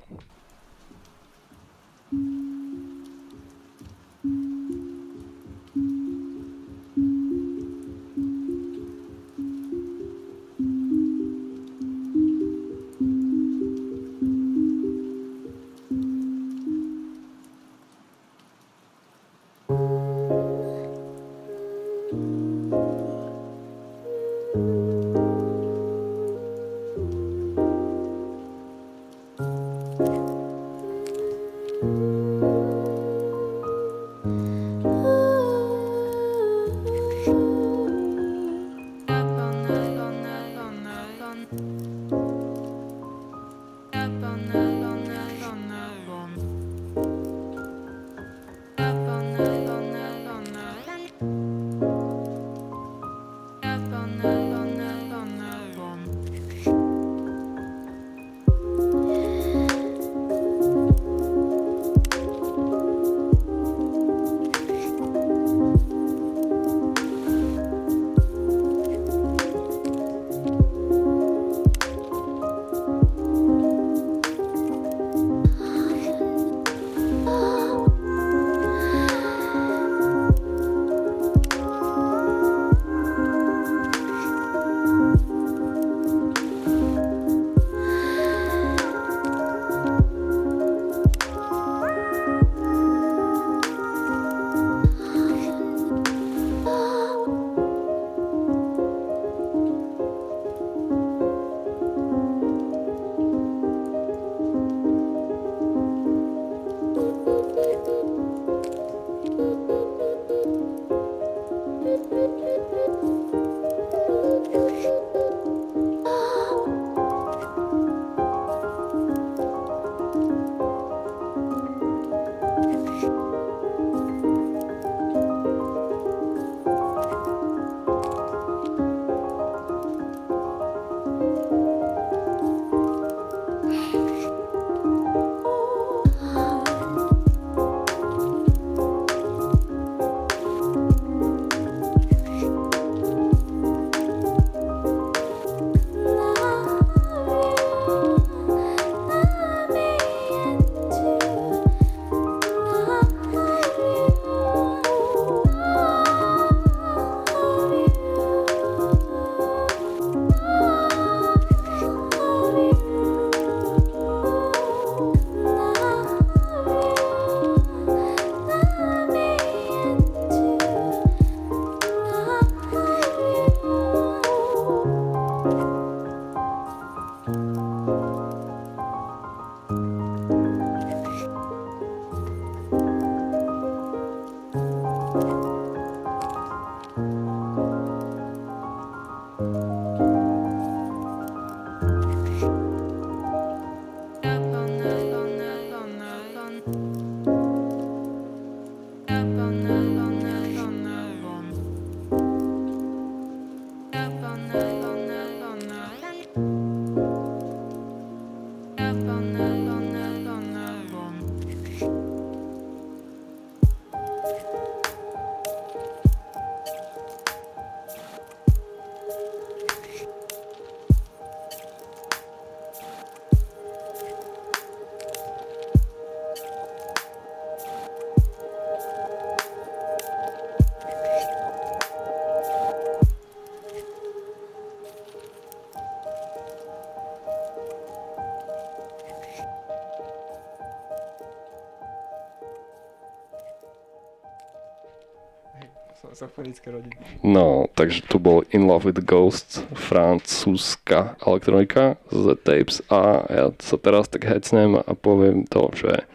Sofonické rodiny. No, takže tu bol In Love with Ghosts, francúzska elektronika z Tapes a ja sa teraz tak hecnem a poviem to, že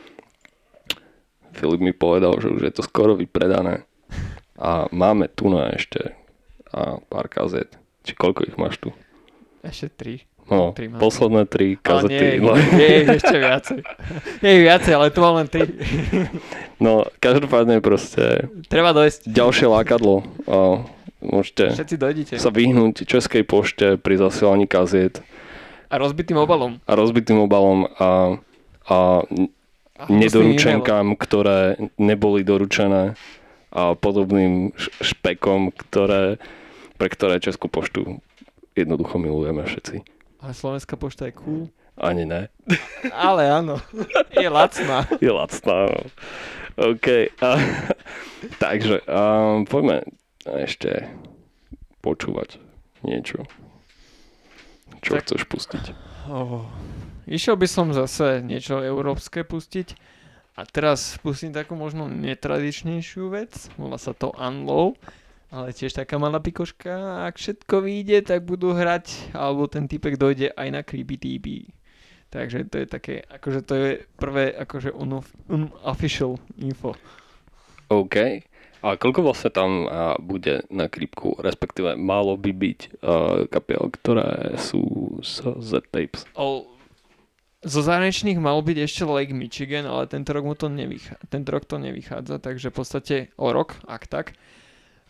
Filip mi povedal, že už je to skoro vypredané a máme tu na ešte a pár kazet. Či koľko ich máš tu? Ešte tri. No, Tri mám. posledné tri Ale kazety. nie, no. nie, ich ešte viacej. Je ich viacej, ale tu mám len tri. *laughs* no, každopádne proste Treba dojsť. ďalšie lákadlo. A môžete Všetci dojdite. sa vyhnúť Českej pošte pri zasielaní kaziet A rozbitým obalom. a rozbitým obalom a, a A nedoručenkám, ktoré neboli doručené a podobným špekom, ktoré, pre ktoré Českú poštu jednoducho milujeme všetci. Ale Slovenská pošta je cool. Ani ne. Ale áno. Je lacná. Je lacná. no. OK. A, *laughs* takže um, poďme ešte počúvať niečo. Čo Tak- chceš pustiť? Oh. Išiel by som zase niečo európske pustiť. A teraz pustím takú možno netradičnejšiu vec. Volá sa to Unlow. Ale tiež taká malá pikoška. Ak všetko vyjde, tak budú hrať, alebo ten typek dojde aj na Creepy TV. Takže to je také, akože to je prvé, akože unof- unofficial info. OK. A koľko vlastne tam bude na klipku, respektíve malo by byť a, kapiel, ktoré sú z Z-Tapes? O, zo zahraničných mal byť ešte Lake Michigan, ale tento rok mu to nevychádza, tento rok to nevychádza, takže v podstate o rok, ak tak.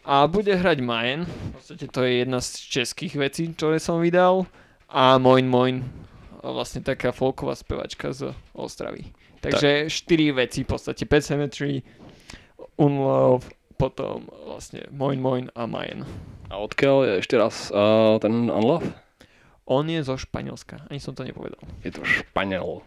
A bude hrať Majen, v podstate to je jedna z českých vecí, ktoré som vydal. A Moin Moin, vlastne taká folková spevačka z Ostravy. Takže štyri veci v podstate, Pet Cemetery, Unlove, potom vlastne Moin Moin a Majen. A odkiaľ je ešte raz a, ten Unlove? On je zo Španielska, ani som to nepovedal. Je to Španiel.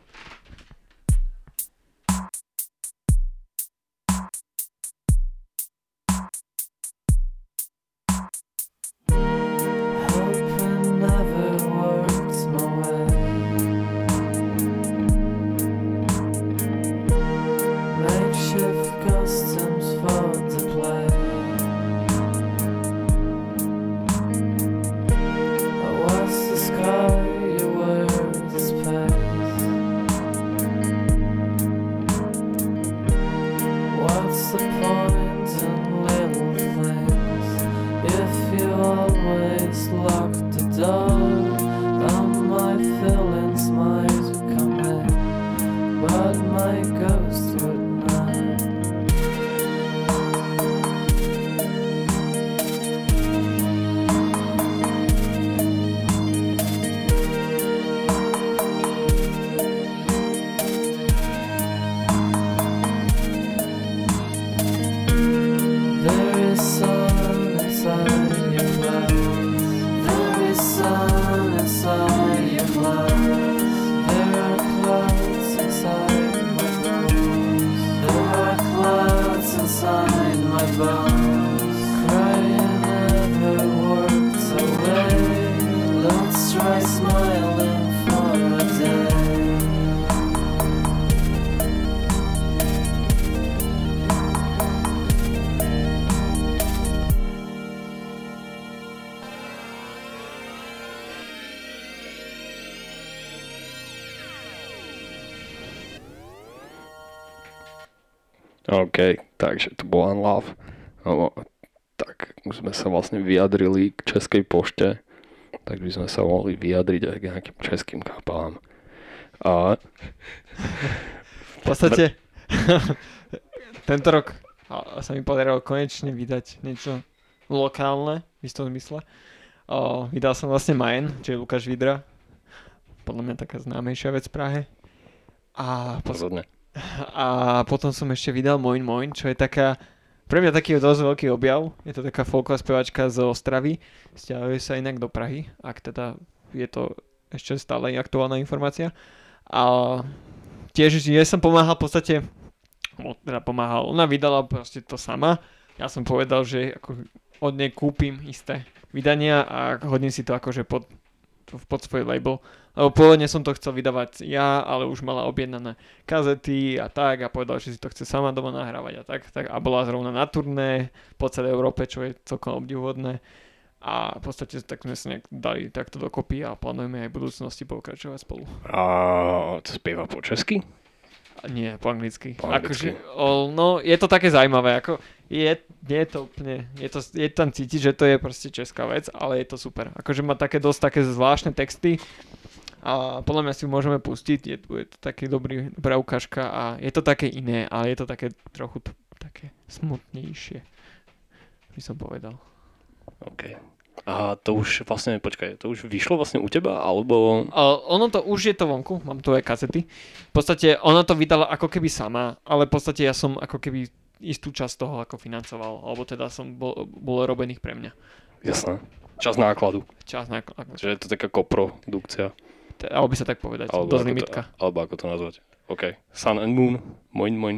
Vlastne vyjadrili k Českej pošte, tak by sme sa mohli vyjadriť aj k nejakým českým kapelám. A V podstate *laughs* tento rok sa mi podarilo konečne vydať niečo lokálne v istom zmysle. O, vydal som vlastne Majen, čo je Lukáš Vidra. Podľa mňa taká známejšia vec v Prahe. A, pos- *laughs* a potom som ešte vydal Moin Moin, čo je taká pre mňa taký dosť veľký objav. Je to taká folková spevačka z Ostravy. Stiahuje sa inak do Prahy, ak teda je to ešte stále aktuálna informácia. A tiež ja som pomáhal v podstate, no, teda pomáhal, ona vydala proste to sama. Ja som povedal, že ako od nej kúpim isté vydania a hodím si to akože pod pod svoj label. Lebo pôvodne som to chcel vydávať ja, ale už mala objednané kazety a tak a povedal, že si to chce sama doma nahrávať a tak, tak a bola zrovna na turné po celej Európe, čo je celkom obdivuhodné. A v podstate tak sme sa nejak dali takto dokopy a plánujeme aj v budúcnosti pokračovať spolu. A to spieva po česky? Nie, po anglicky. Po anglicky. Akože, o, no, je to také zaujímavé, ako je, je to úplne, je, to, je tam cítiť, že to je proste česká vec, ale je to super. Akože má také dosť také zvláštne texty a podľa mňa si ju môžeme pustiť, je, je to taký dobrý, dobrá ukážka a je to také iné, ale je to také trochu t- také smutnejšie, by som povedal. OK. A to už vlastne, počkaj, to už vyšlo vlastne u teba, alebo... A ono to už je to vonku, mám tu aj kazety. V podstate ona to vydala ako keby sama, ale v podstate ja som ako keby istú časť toho ako financoval, alebo teda som bol, bol robených pre mňa. Jasné. Čas nákladu. Čas ako, Čiže je to taká koprodukcia. Alebo by sa tak povedať, Alebo dosť limitka. To, alebo ako to nazvať. OK. Sun and Moon. Moin, moin.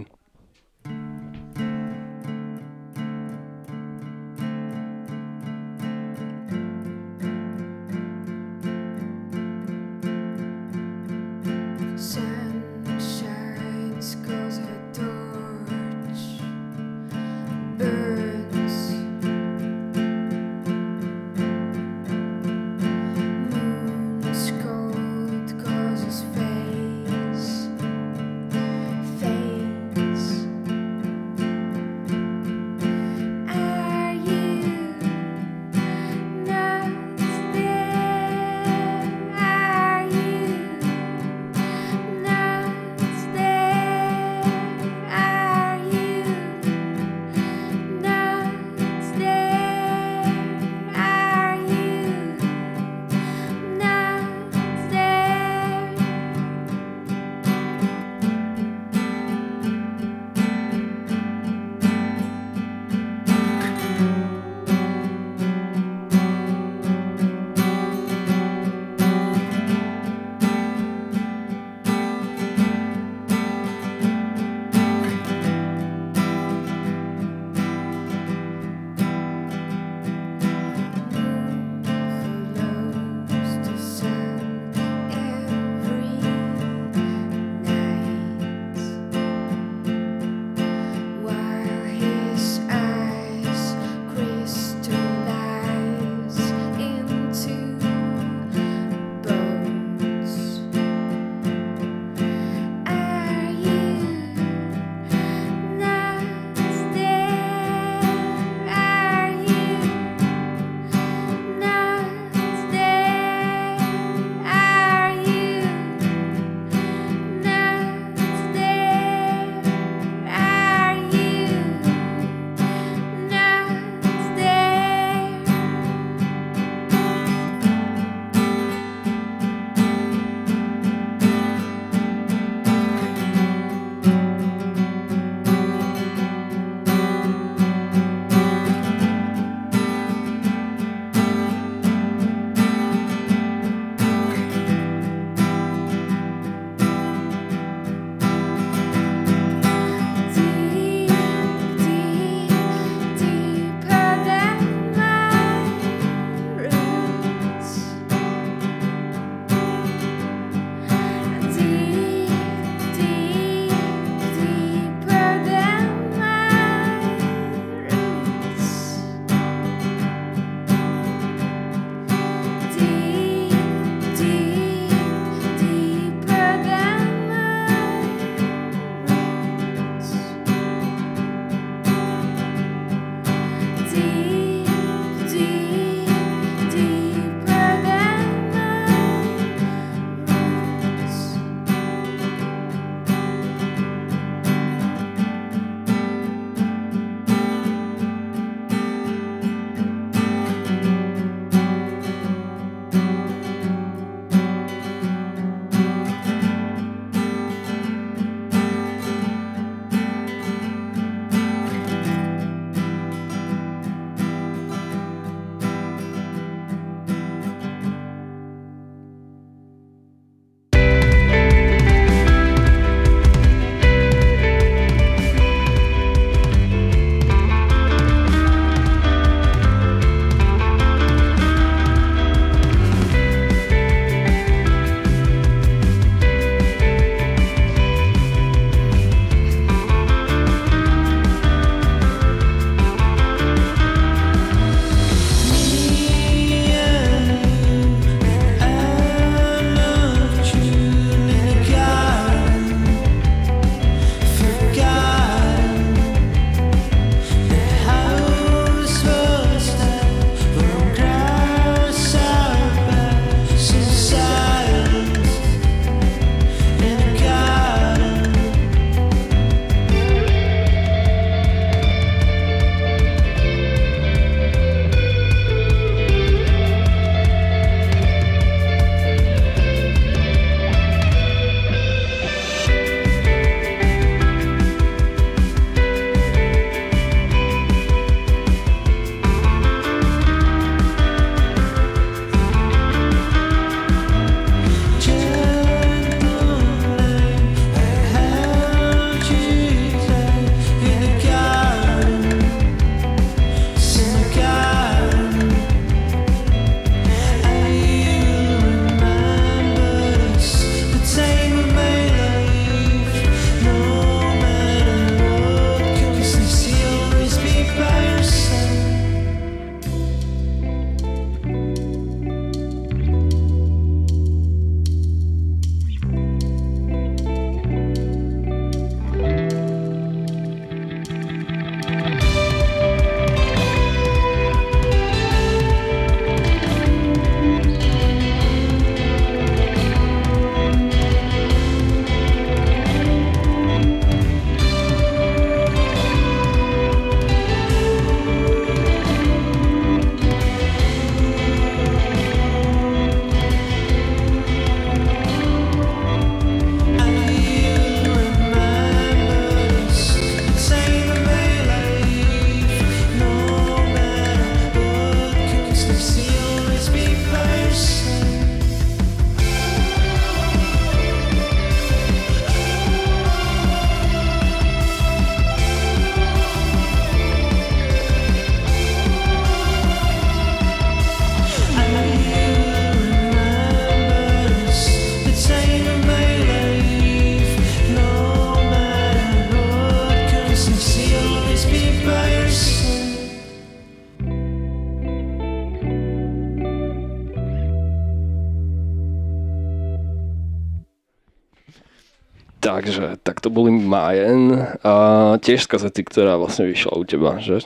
Takže, tak to boli Majen a tiež z kazety, ktorá vlastne vyšla u teba, že?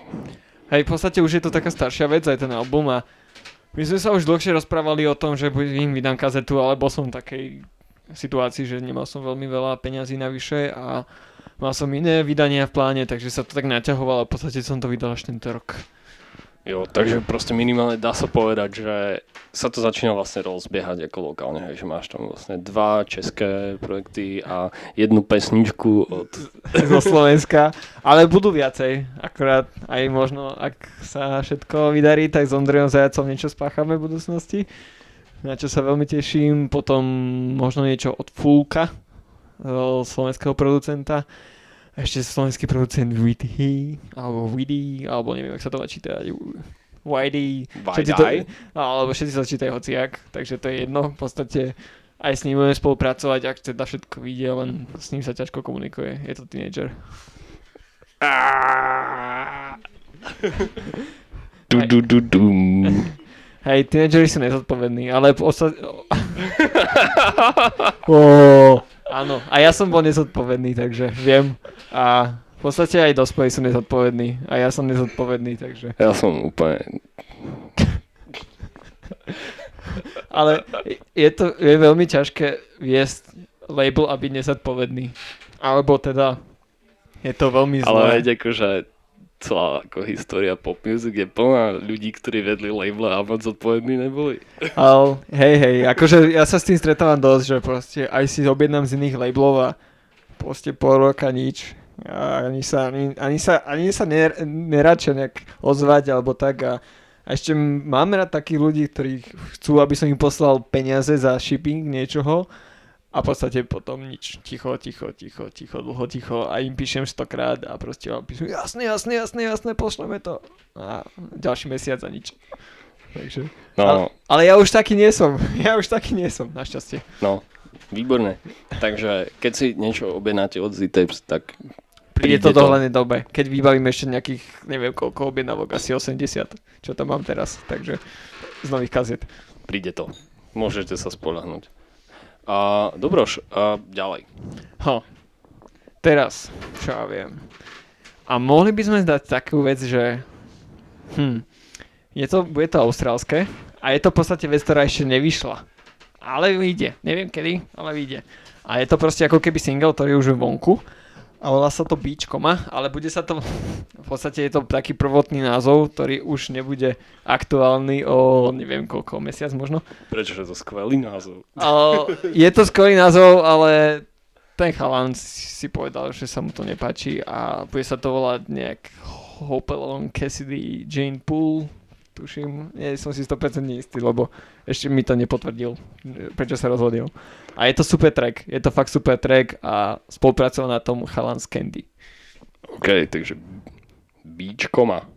Hej, v podstate už je to taká staršia vec, aj ten album a my sme sa už dlhšie rozprávali o tom, že im vydám kazetu, ale bol som v takej situácii, že nemal som veľmi veľa peňazí navyše a mal som iné vydania v pláne, takže sa to tak naťahovalo a v podstate som to vydal až tento rok. Jo, takže proste minimálne dá sa povedať, že sa to začína vlastne rozbiehať ako lokálne, hej, že máš tam vlastne dva české projekty a jednu pesničku od... *laughs* zo Slovenska, ale budú viacej, akorát aj možno, ak sa všetko vydarí, tak s Ondrejom Zajacom niečo spáchame v budúcnosti, na čo sa veľmi teším, potom možno niečo od Fulka, zo slovenského producenta, ešte slovenský producent Witty, alebo Witty, alebo neviem, jak sa to má čítať, Whitey, všetci to, alebo všetci sa čítajú hociak, takže to je jedno, v podstate aj s ním budeme spolupracovať, ak teda všetko vyjde, len s ním sa ťažko komunikuje, je to teenager. Du, du, du, dum. Hej, teenageri sú nezodpovední, ale osa... *laughs* *laughs* oh, áno, a ja som bol nezodpovedný, takže viem. A v podstate aj dospelí sú nezodpovední. A ja som nezodpovedný, takže... Ja som úplne... Ale je to je veľmi ťažké viesť label a byť nezodpovedný. Alebo teda je to veľmi Ale zlé. veď akože celá ako história pop music je plná ľudí, ktorí vedli label a moc zodpovední neboli. Ale hej, hej, akože ja sa s tým stretávam dosť, že proste aj si objednám z iných labelov a proste pol roka nič. A ani sa, ani, ani sa, ani sa ner, neradšia nejak ozvať alebo tak a, a ešte máme rád takých ľudí, ktorí chcú, aby som im poslal peniaze za shipping niečoho a v podstate potom nič. Ticho, ticho, ticho, ticho, dlho, ticho a im píšem stokrát a proste vám píšem jasné, jasné, jasné, jasné, pošleme to. A ďalší mesiac a nič. Takže No, ale, ale ja už taký nie som. *laughs* Ja už taký nie som, našťastie. no, výborné. Takže keď si niečo objednáte od Z-Tapes, tak Príde Príde to to. dohľadnej dobe. Keď vybavím ešte nejakých, neviem koľko objednávok, asi 80, čo tam mám teraz. Takže z nových kaziet. príde to. Môžete sa spolahnúť. A dobroš, a ďalej. Ho. Teraz, čo ja viem. A mohli by sme dať takú vec, že... Hm. Je to, bude to austrálske a je to v podstate vec, ktorá ešte nevyšla. Ale vyjde. Neviem kedy, ale vyjde. A je to proste ako keby single, ktorý už je vonku. A volá sa to Beach ale bude sa to... V podstate je to taký prvotný názov, ktorý už nebude aktuálny o neviem koľko, mesiac možno. Prečo je to skvelý názov? Ale je to skvelý názov, ale ten chalan si povedal, že sa mu to nepáči a bude sa to volať nejak Hopelon Cassidy Jane Poole, tuším, nie som si 100% istý, lebo ešte mi to nepotvrdil, prečo sa rozhodil. A je to super track, je to fakt super track a spolupracoval na tom chalan z Candy. OK, takže Beach Koma.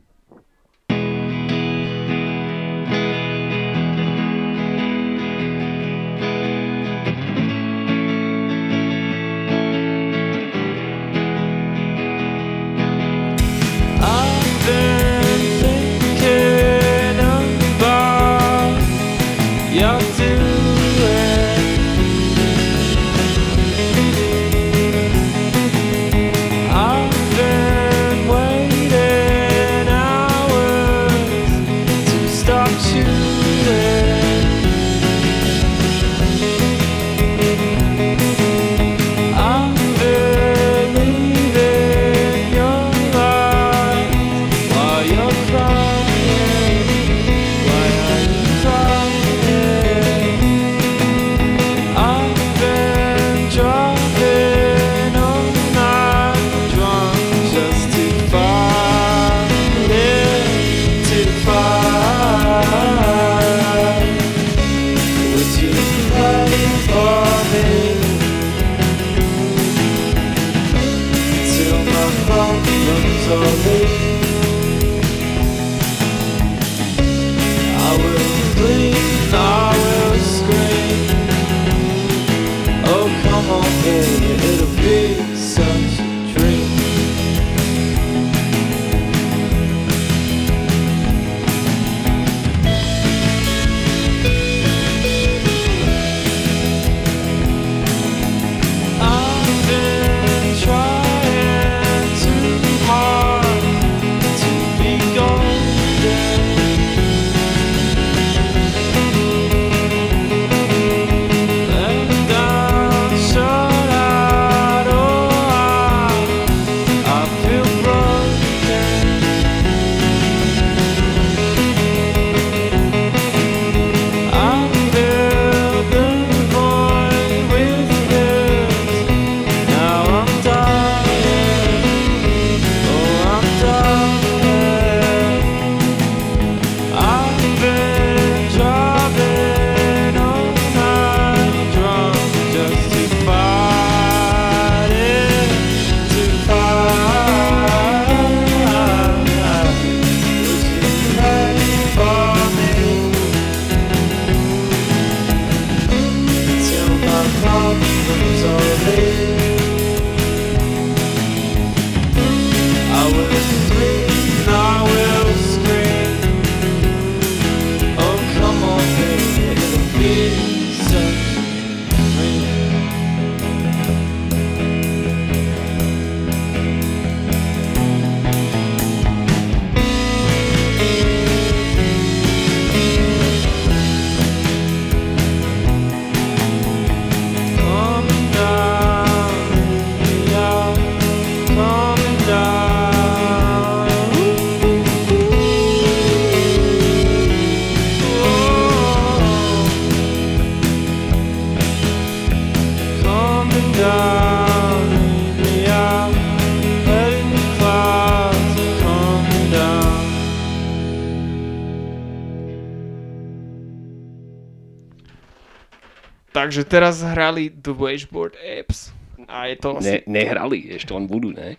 Takže teraz hrali The Wageboard Apps. A je to Ne, asi... nehrali, ešte len budú, ne?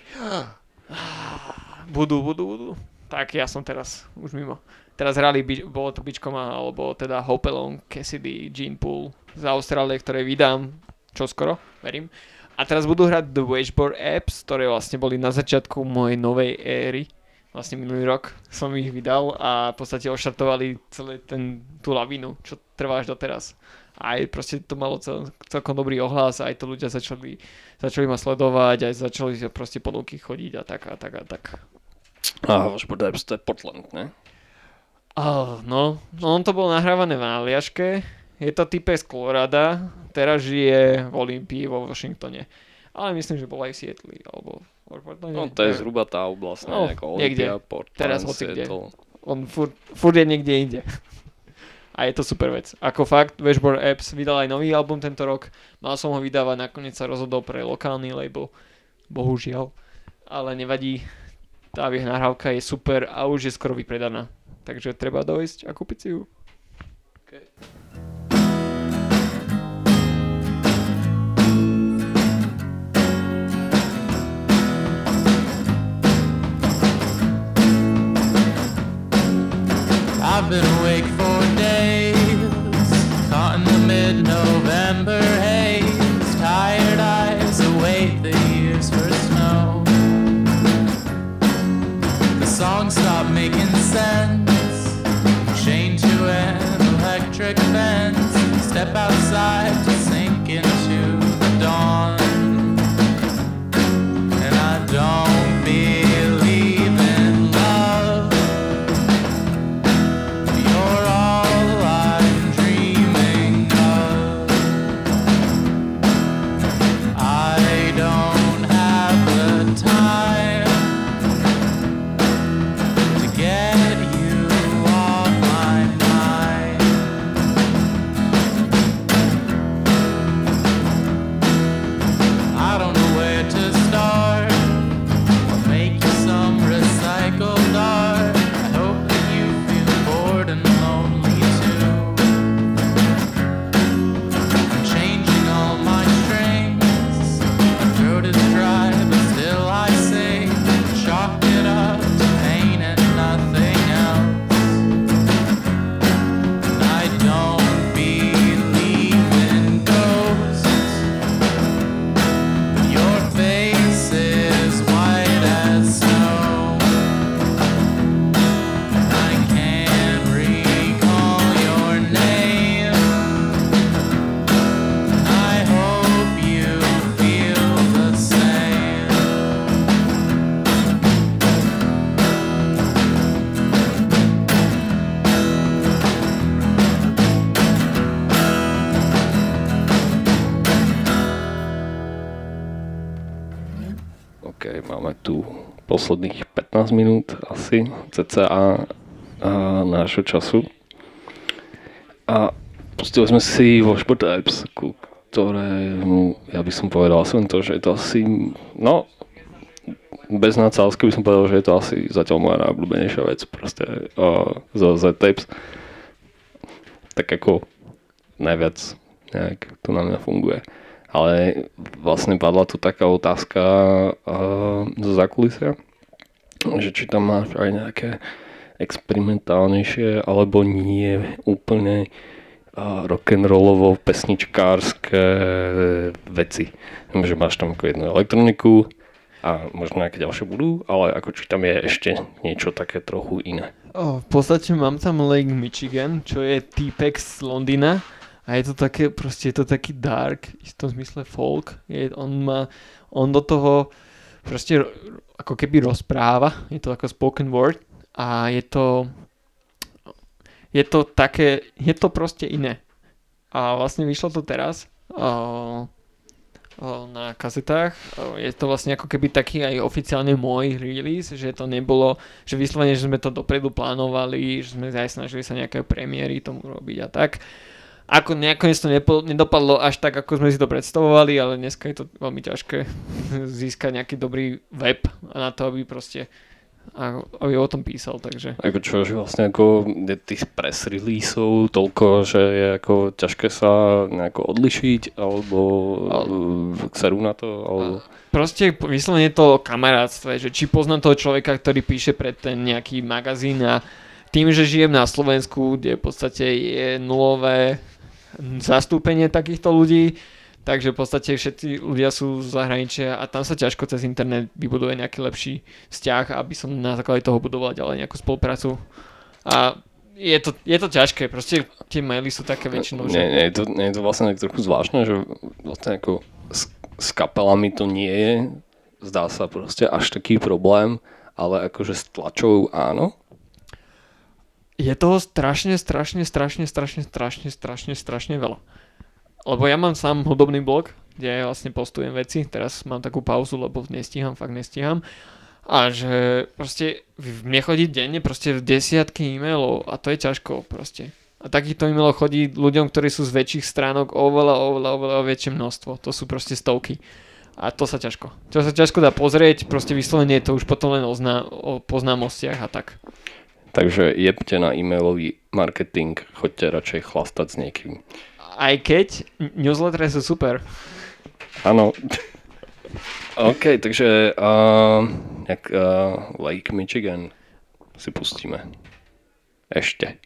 Budú, budú, budú. Tak ja som teraz už mimo. Teraz hrali, bolo to Bičkoma, alebo teda Hopelon, Cassidy, Gene Pool z Austrálie, ktoré vydám čoskoro, verím. A teraz budú hrať The Wageboard Apps, ktoré vlastne boli na začiatku mojej novej éry. Vlastne minulý rok som ich vydal a v podstate oštartovali celý ten, tú lavinu, čo trvá až doteraz. Aj proste to malo cel, celkom dobrý ohlas, aj to ľudia začali, začali ma sledovať, aj začali sa proste ponuky chodiť a tak a tak a tak. A Šport Apps to je Portland, ne? Oh, no, no, on to bolo nahrávané v Aliaške. Je to type z Colorada, teraz žije v Olympii vo Washingtone. Ale myslím, že bol aj v Seattle, alebo v Portlande. No to je zhruba tá oblasť, No, ne? Ako niekde. Olympia, Portland, Teraz hoci kde. On furt, furt je niekde inde. A je to super vec. Ako fakt, Washboard Apps vydal aj nový album tento rok. Mal som ho vydávať, nakoniec sa rozhodol pre lokálny label. Bohužiaľ. Ale nevadí. Tá ich nahrávka je super a už je skoro vypredaná. Takže treba dojsť a kúpiť si ju. I've been awake days, caught in the mid-November haze. Tired eyes await the years for snow. The song stopped making sense. Chained to an electric fence. Step outside to sink into the dawn. 15 minút asi cca a nášho času. A pustili sme si Sport Apps, ku ktorému ja by som povedal len to, že je to asi, no, bez nadsázky by som povedal, že je to asi zatiaľ moja najobľúbenejšia vec proste uh, zo Z-Tapes. Tak ako najviac nejak to na mňa funguje. Ale vlastne padla tu taká otázka uh, zo zákulisia, že či tam máš aj nejaké experimentálnejšie alebo nie úplne rock'n'rollovo pesničkárske veci. Že máš tam ako jednu elektroniku a možno nejaké ďalšie budú, ale ako či tam je ešte niečo také trochu iné. Oh, v podstate mám tam Lake Michigan, čo je týpek z Londýna a je to také, proste je to taký dark, v tom zmysle folk. Je, on má, on do toho proste ro- ako keby rozpráva, je to ako spoken word a je to je to také, je to proste iné. A vlastne vyšlo to teraz o, o, na kazetách. O, je to vlastne ako keby taký aj oficiálne môj release, že to nebolo, že vyslovene, že sme to dopredu plánovali, že sme aj snažili sa nejaké premiéry tomu robiť a tak. Ako nakoniec to nepo, nedopadlo až tak, ako sme si to predstavovali, ale dneska je to veľmi ťažké *laughs* získať nejaký dobrý web na to, aby proste a aby o tom písal, takže. Ako čo, že vlastne ako tých press releaseov toľko, že je ako ťažké sa nejako odlišiť, alebo Ale- serú na to, alebo... proste vyslovene to kamarátstve, že či poznám toho človeka, ktorý píše pre ten nejaký magazín a tým, že žijem na Slovensku, kde v podstate je nulové zastúpenie takýchto ľudí, takže v podstate všetci ľudia sú z zahraničia a tam sa ťažko cez internet vybuduje nejaký lepší vzťah, aby som na základe toho budoval ďalej nejakú spoluprácu. A je to, je to ťažké, proste tie maily sú také väčšinou, Nie, že... nie, je to, nie je to vlastne tak trochu zvláštne, že vlastne ako s, s kapelami to nie je, zdá sa proste až taký problém, ale akože s tlačou áno. Je toho strašne, strašne, strašne, strašne, strašne, strašne, strašne veľa. Lebo ja mám sám hudobný blog, kde vlastne postujem veci, teraz mám takú pauzu, lebo nestíham, fakt nestíham. A že proste mne chodí denne proste desiatky e-mailov a to je ťažko proste. A takýchto e-mailov chodí ľuďom, ktorí sú z väčších stránok oveľa, oveľa, oveľa väčšie množstvo. To sú proste stovky. A to sa ťažko. To sa ťažko dá pozrieť, proste vyslovene je to už potom len o, zná, o poznámostiach a tak. Takže jebte na e-mailový marketing, choďte radšej chlastať s niekým. Aj keď n- newslettery sú super. Áno. *laughs* OK, takže uh, jak, uh, Lake Michigan si pustíme. Ešte.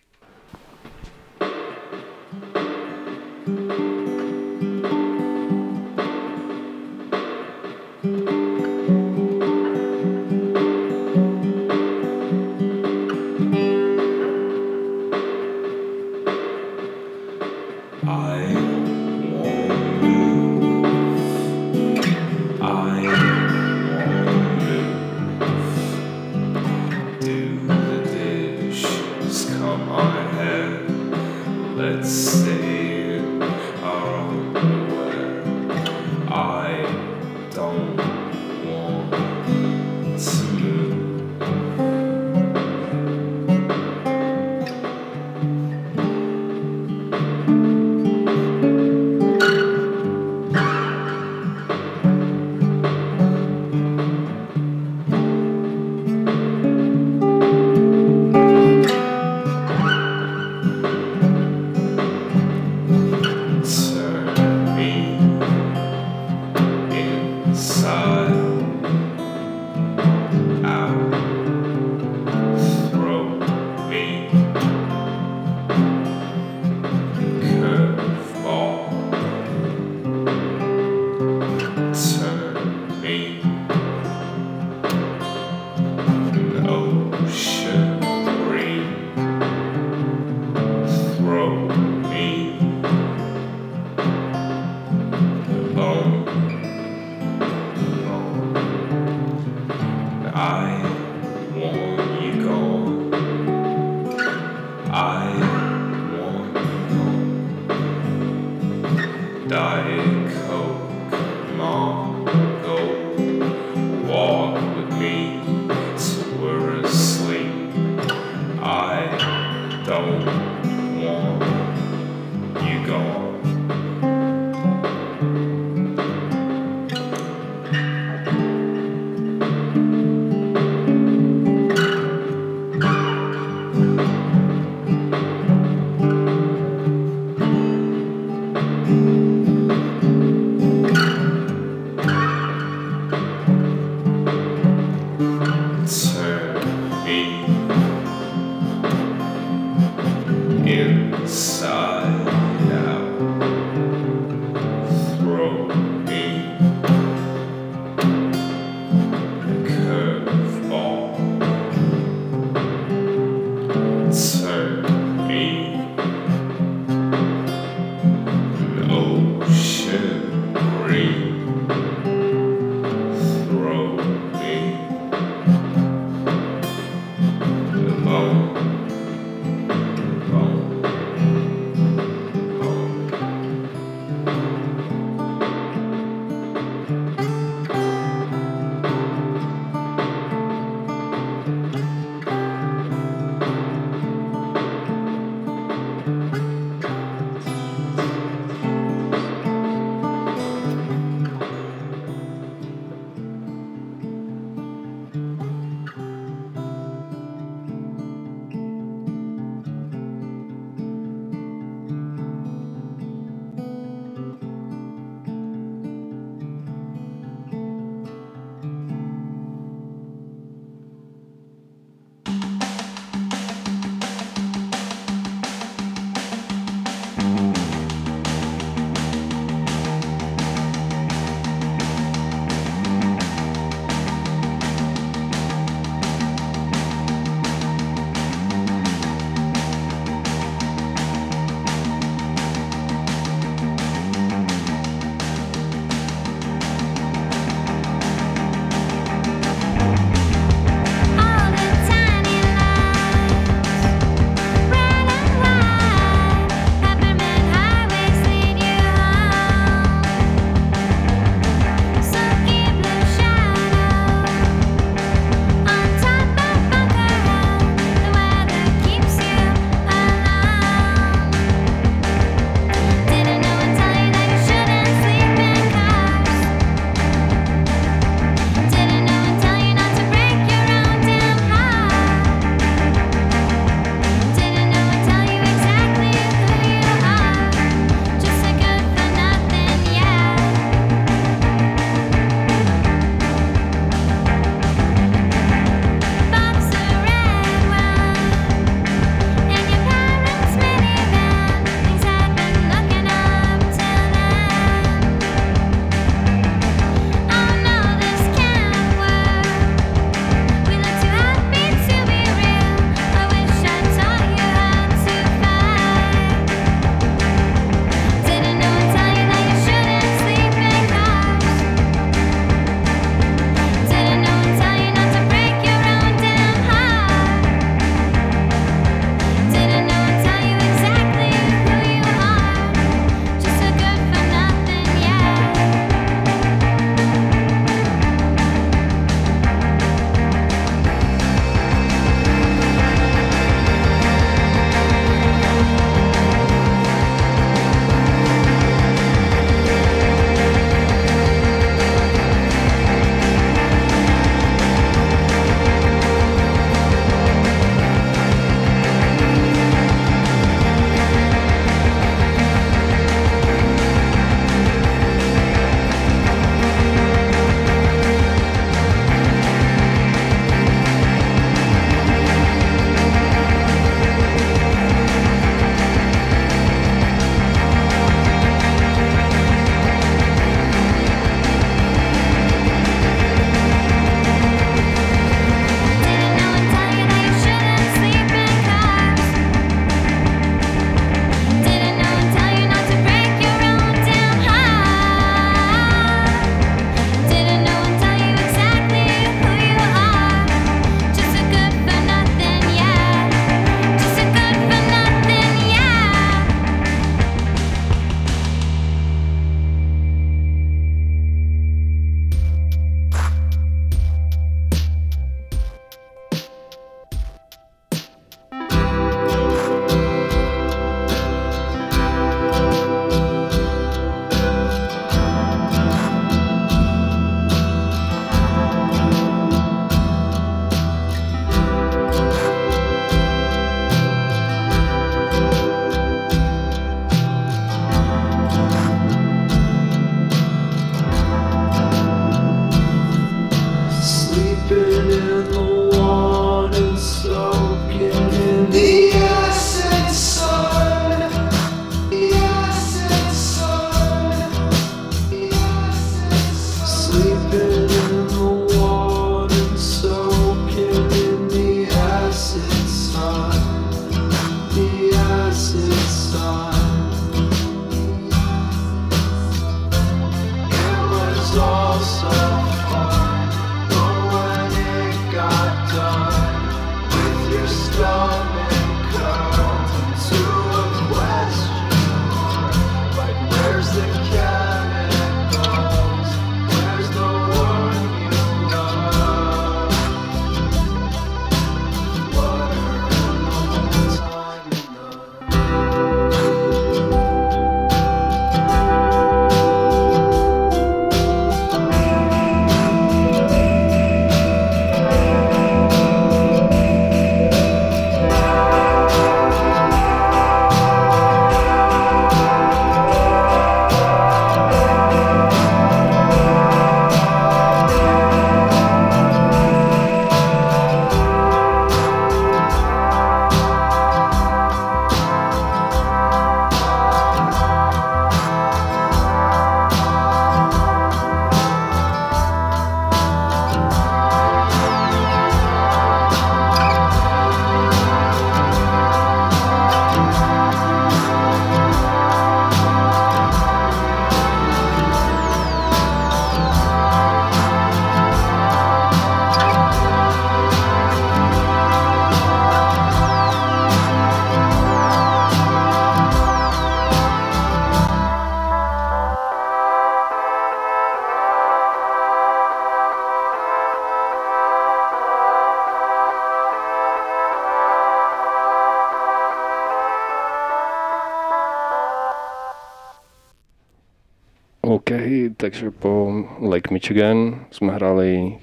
Takže po Lake Michigan sme hrali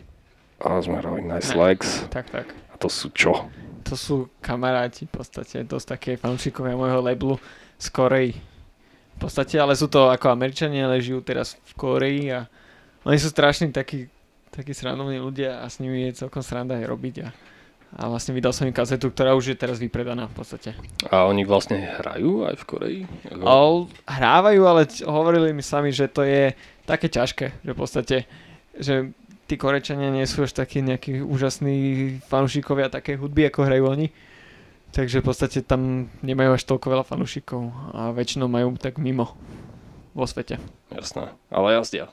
a sme hrali Nice. Legs. Tak, tak. A to sú čo? To sú kamaráti v podstate, dosť také fanúšikovia môjho labelu z Korei. V podstate, ale sú to ako Američania, ale žijú teraz v Koreji a oni sú strašní takí, takí srandovní ľudia a s nimi je celkom sranda aj robiť a, a vlastne vydal som im kazetu, ktorá už je teraz vypredaná v podstate. A oni vlastne hrajú aj v Koreji? All hrávajú, ale hovorili mi sami, že to je také ťažké, že v podstate, že tí Korečania nie sú až takí nejakí úžasní fanúšikovia takej hudby, ako hrajú oni. Takže v podstate tam nemajú až toľko veľa fanúšikov a väčšinou majú tak mimo vo svete. Jasné, ale jazdia.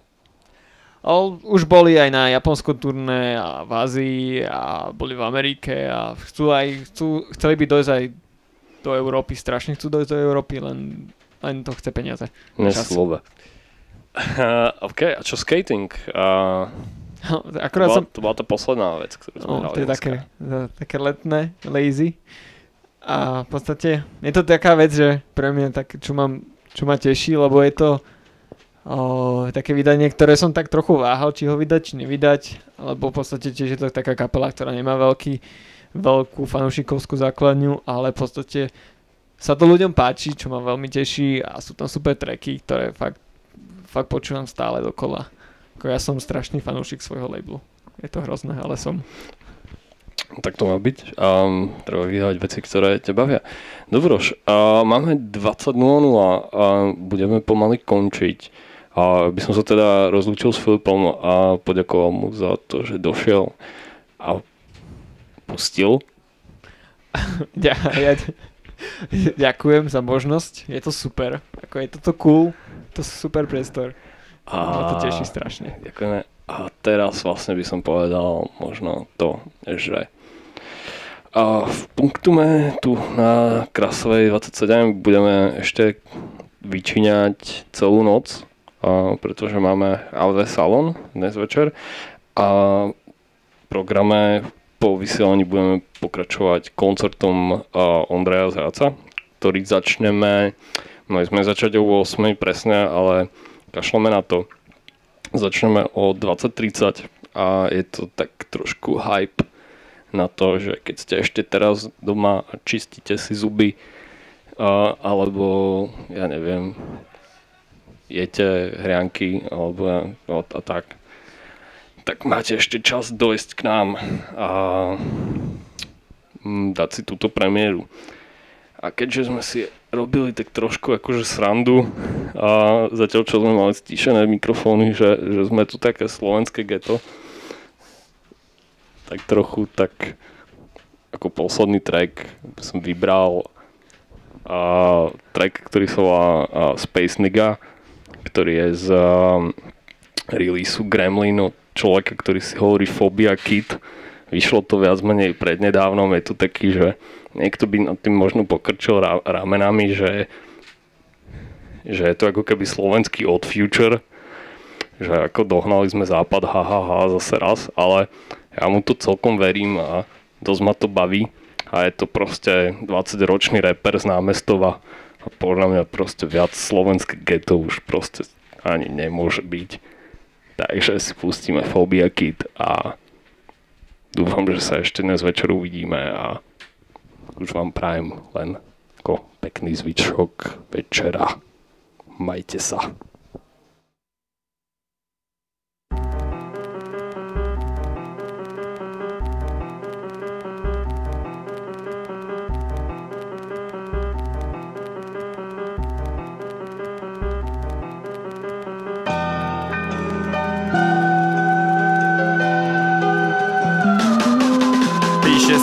Ale už boli aj na Japonsko turné a v Ázii a boli v Amerike a chcú aj, chcú, chceli by dojsť aj do Európy, strašne chcú dojsť do Európy, len, len to chce peniaze. Čas. slove. *laughs* OK, a čo skating? *laughs* Akurát to, bola, som, to bola tá posledná vec, ktorú sme No, hrali to je také, také letné, lazy. A v podstate je to taká vec, že pre mňa tak, čo, mám, čo ma teší, lebo je to o, také vydanie, ktoré som tak trochu váhal, či ho vydať, či nevydať, lebo v podstate tiež je to taká kapela, ktorá nemá veľký, veľkú fanúšikovskú základňu, ale v podstate sa to ľuďom páči, čo ma veľmi teší a sú tam super tracky, ktoré fakt, fakt počúvam stále dokola. Ako ja som strašný fanúšik svojho labelu. Je to hrozné, ale som. Tak to má byť. A treba vydávať veci, ktoré ťa bavia. Dobroš, a máme 20.00 a budeme pomaly končiť. A by som sa teda rozlúčil s Filipom a poďakoval mu za to, že došiel a pustil. *laughs* Ja, ja, *laughs* ďakujem za možnosť, je to super. Ako je toto cool, to super priestor. A Ma to teší strašne. Ďakujeme. A teraz vlastne by som povedal možno to, že a v punktume tu na Krasovej 27 budeme ešte vyčíňať celú noc, a pretože máme AV Salon dnes večer a v programe po vysielaní budeme pokračovať koncertom a, Ondreja Zráca, ktorý začneme, mali sme začať o 8 presne, ale kašleme na to. Začneme o 20.30 a je to tak trošku hype na to, že keď ste ešte teraz doma a čistíte si zuby a, alebo ja neviem jete hrianky alebo no, a tak tak máte ešte čas dojsť k nám a mm, dať si túto premiéru. A keďže sme si robili tak trošku akože srandu a zatiaľ čo sme mali stíšené mikrofóny, že, že sme tu také slovenské geto, tak trochu tak ako posledný track som vybral a track, ktorý sa volá Space Nigga, ktorý je z um, releaseu Gremlin od človeka, ktorý si hovorí Phobia Kid. Vyšlo to viac menej prednedávnom, je tu taký, že niekto by nad tým možno pokrčil ra- ramenami, že, že je to ako keby slovenský od future, že ako dohnali sme západ, ha, ha, ha, zase raz, ale ja mu to celkom verím a dosť ma to baví a je to proste 20-ročný rapper z námestova a podľa mňa proste viac slovenské geto už proste ani nemôže byť. Takže si pustíme Phobia Kid a dúfam, že sa ešte dnes večer uvidíme a už vám prajem len ako pekný zvyšok večera. Majte sa.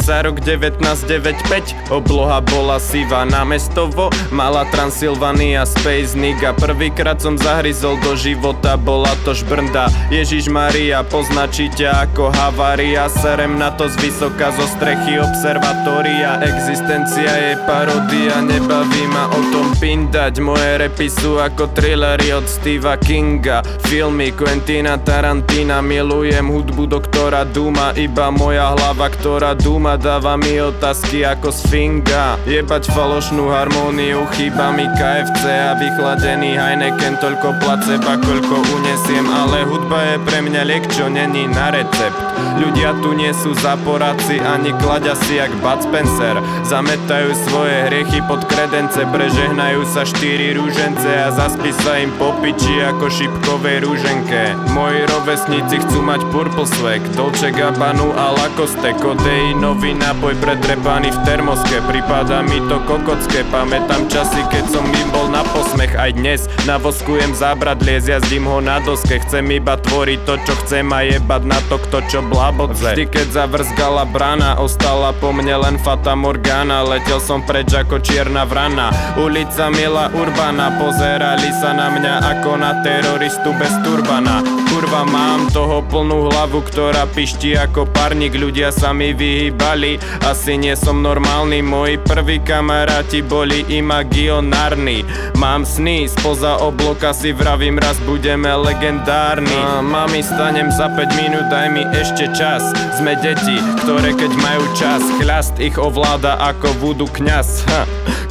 Sa rok 1995, obloha bola siva na mestovo, mala Transylvania Space Nigga. Prvýkrát som zahryzol do života, bola to šbrnda. Ježiš Maria, poznačí ťa ako havária, serem na to z vysoka zo strechy observatória. Existencia je parodia, nebaví ma o tom pindať. Moje repy sú ako thrillery od Steva Kinga. Filmy Quentina Tarantina, milujem hudbu doktora Duma, iba moja hlava, ktorá dúma ma dáva mi otázky ako sfinga. Jebať falošnú harmóniu, chýba mi KFC a vychladený Heineken Toľko placeba, koľko unesiem. Ale hudba je pre mňa liek, čo není na recept Ľudia tu nie sú zaporáci, ani kladia si jak Bud Spencer. Zametajú svoje hriechy pod kredence Prežehnajú sa štyri rúžence a zaspí sa im po piči ako šipkovej rúženke. Moji rovesníci chcú mať Purple Swag Dolce Gabbanu a Lacoste Kodeinový nápoj pretrepaný v termoske Pripadá mi to kokocké Pamätám časy, keď som im bol na posmech Aj dnes navoskujem zábradlie Zjazdím ho na doske. Chcem iba tvoriť to, čo chcem a jebať na to, kto čo blabodze Vždy, keď zavrzgala brana Ostala po mne len Fata Morgana. Letel som preč ako čierna vrana. Ulica Mila Urbana Pozerali sa na mňa ako na teroristu bez turbana. Kurva mám toho plnú hlavu, ktorá pišti ako parník. Ľudia sa mi vyhýbali, asi nie som normálny. Moji prví kamaráti boli imaginárni. Mám sny, spoza obloka si vravím raz budeme legendárni. A, Mami, stanem za 5 minút, daj mi ešte čas. Sme deti, ktoré keď majú čas Chľast ich ovláda ako vodu kňaz. Ha.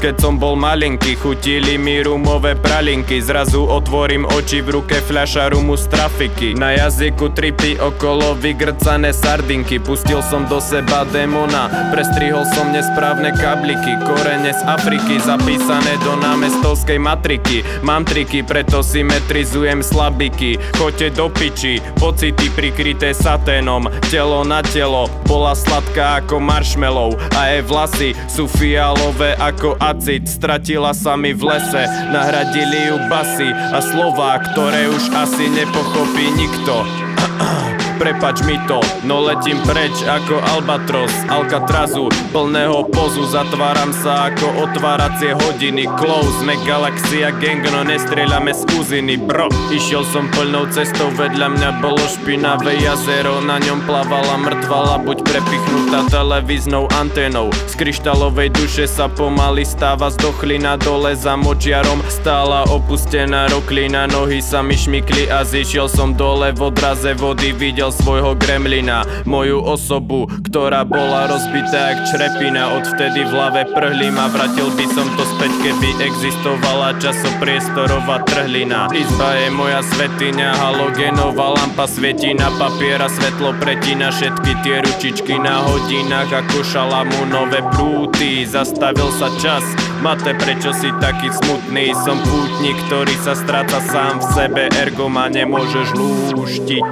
Keď som bol malinký, chutili mi rumové pralinky. Zrazu otvorím oči v ruke fľaša rumu z trafiky. Na jazyku tripy okolo vygrcané sardinky. Pustil som do seba démona Prestrihol som nesprávne kabliky. Korene z Afriky zapísané do námestovskej matriky. Mám triky, preto symetrizujem slabiky. Choďte do piči, pocity prikryté saténom Telo na telo, bola sladká ako marshmallow. A jej vlasy sú fialové ako acid. Stratila sa mi v lese, nahradili ju basy. A slova, ktoré už asi nepochopí nikto *clears throat* Prepač mi to, no letím preč ako Albatros Alcatrazu, plného pozu Zatváram sa ako otváracie hodiny. Close, sme galaxia gang, no nestrieľame z uziny Bro, išiel som plnou cestou Vedľa mňa bolo špinavé jazero. Na ňom plavala mŕtvala Buď prepichnutá televíznou anténou. Z kryštálovej duše sa pomaly stáva Zdochlina dole za močiarom. Stála opustená roklina Nohy sa mi šmykli a zišiel som dole V odraze vody. Videl svojho gremlina Moju osobu, ktorá bola rozbitá jak črepina. Odvtedy v hlave prhlím a vratil by som to späť Keby existovala časopriestorová trhlina. Izba je moja svetiňa, halogénová lampa svieti na papiera Svetlo pretína všetky tie ručičky na hodinách Ako šalamúnové prúty. Zastavil sa čas, Mate, prečo si taký smutný? Som pútnik, ktorý sa stráca sám v sebe Ergo ma nemôžeš lúštiť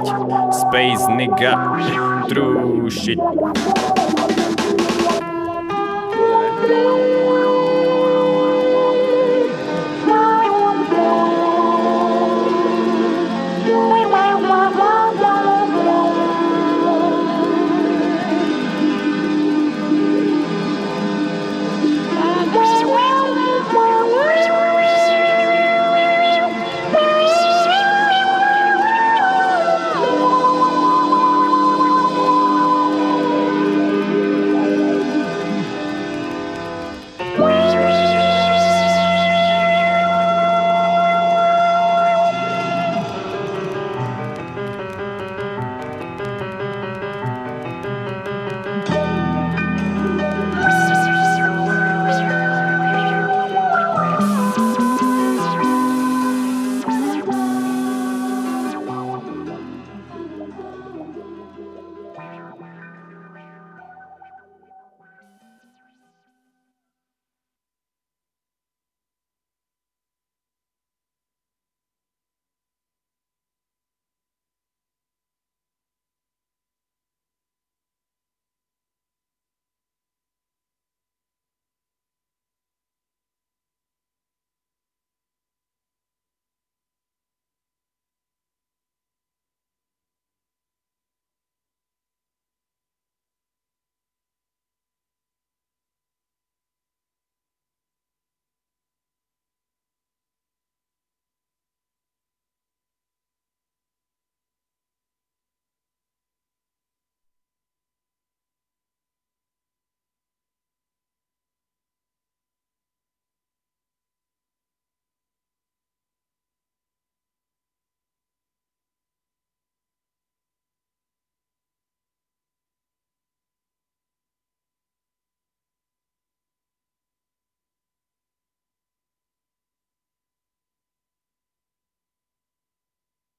Space nigga. Trúšiť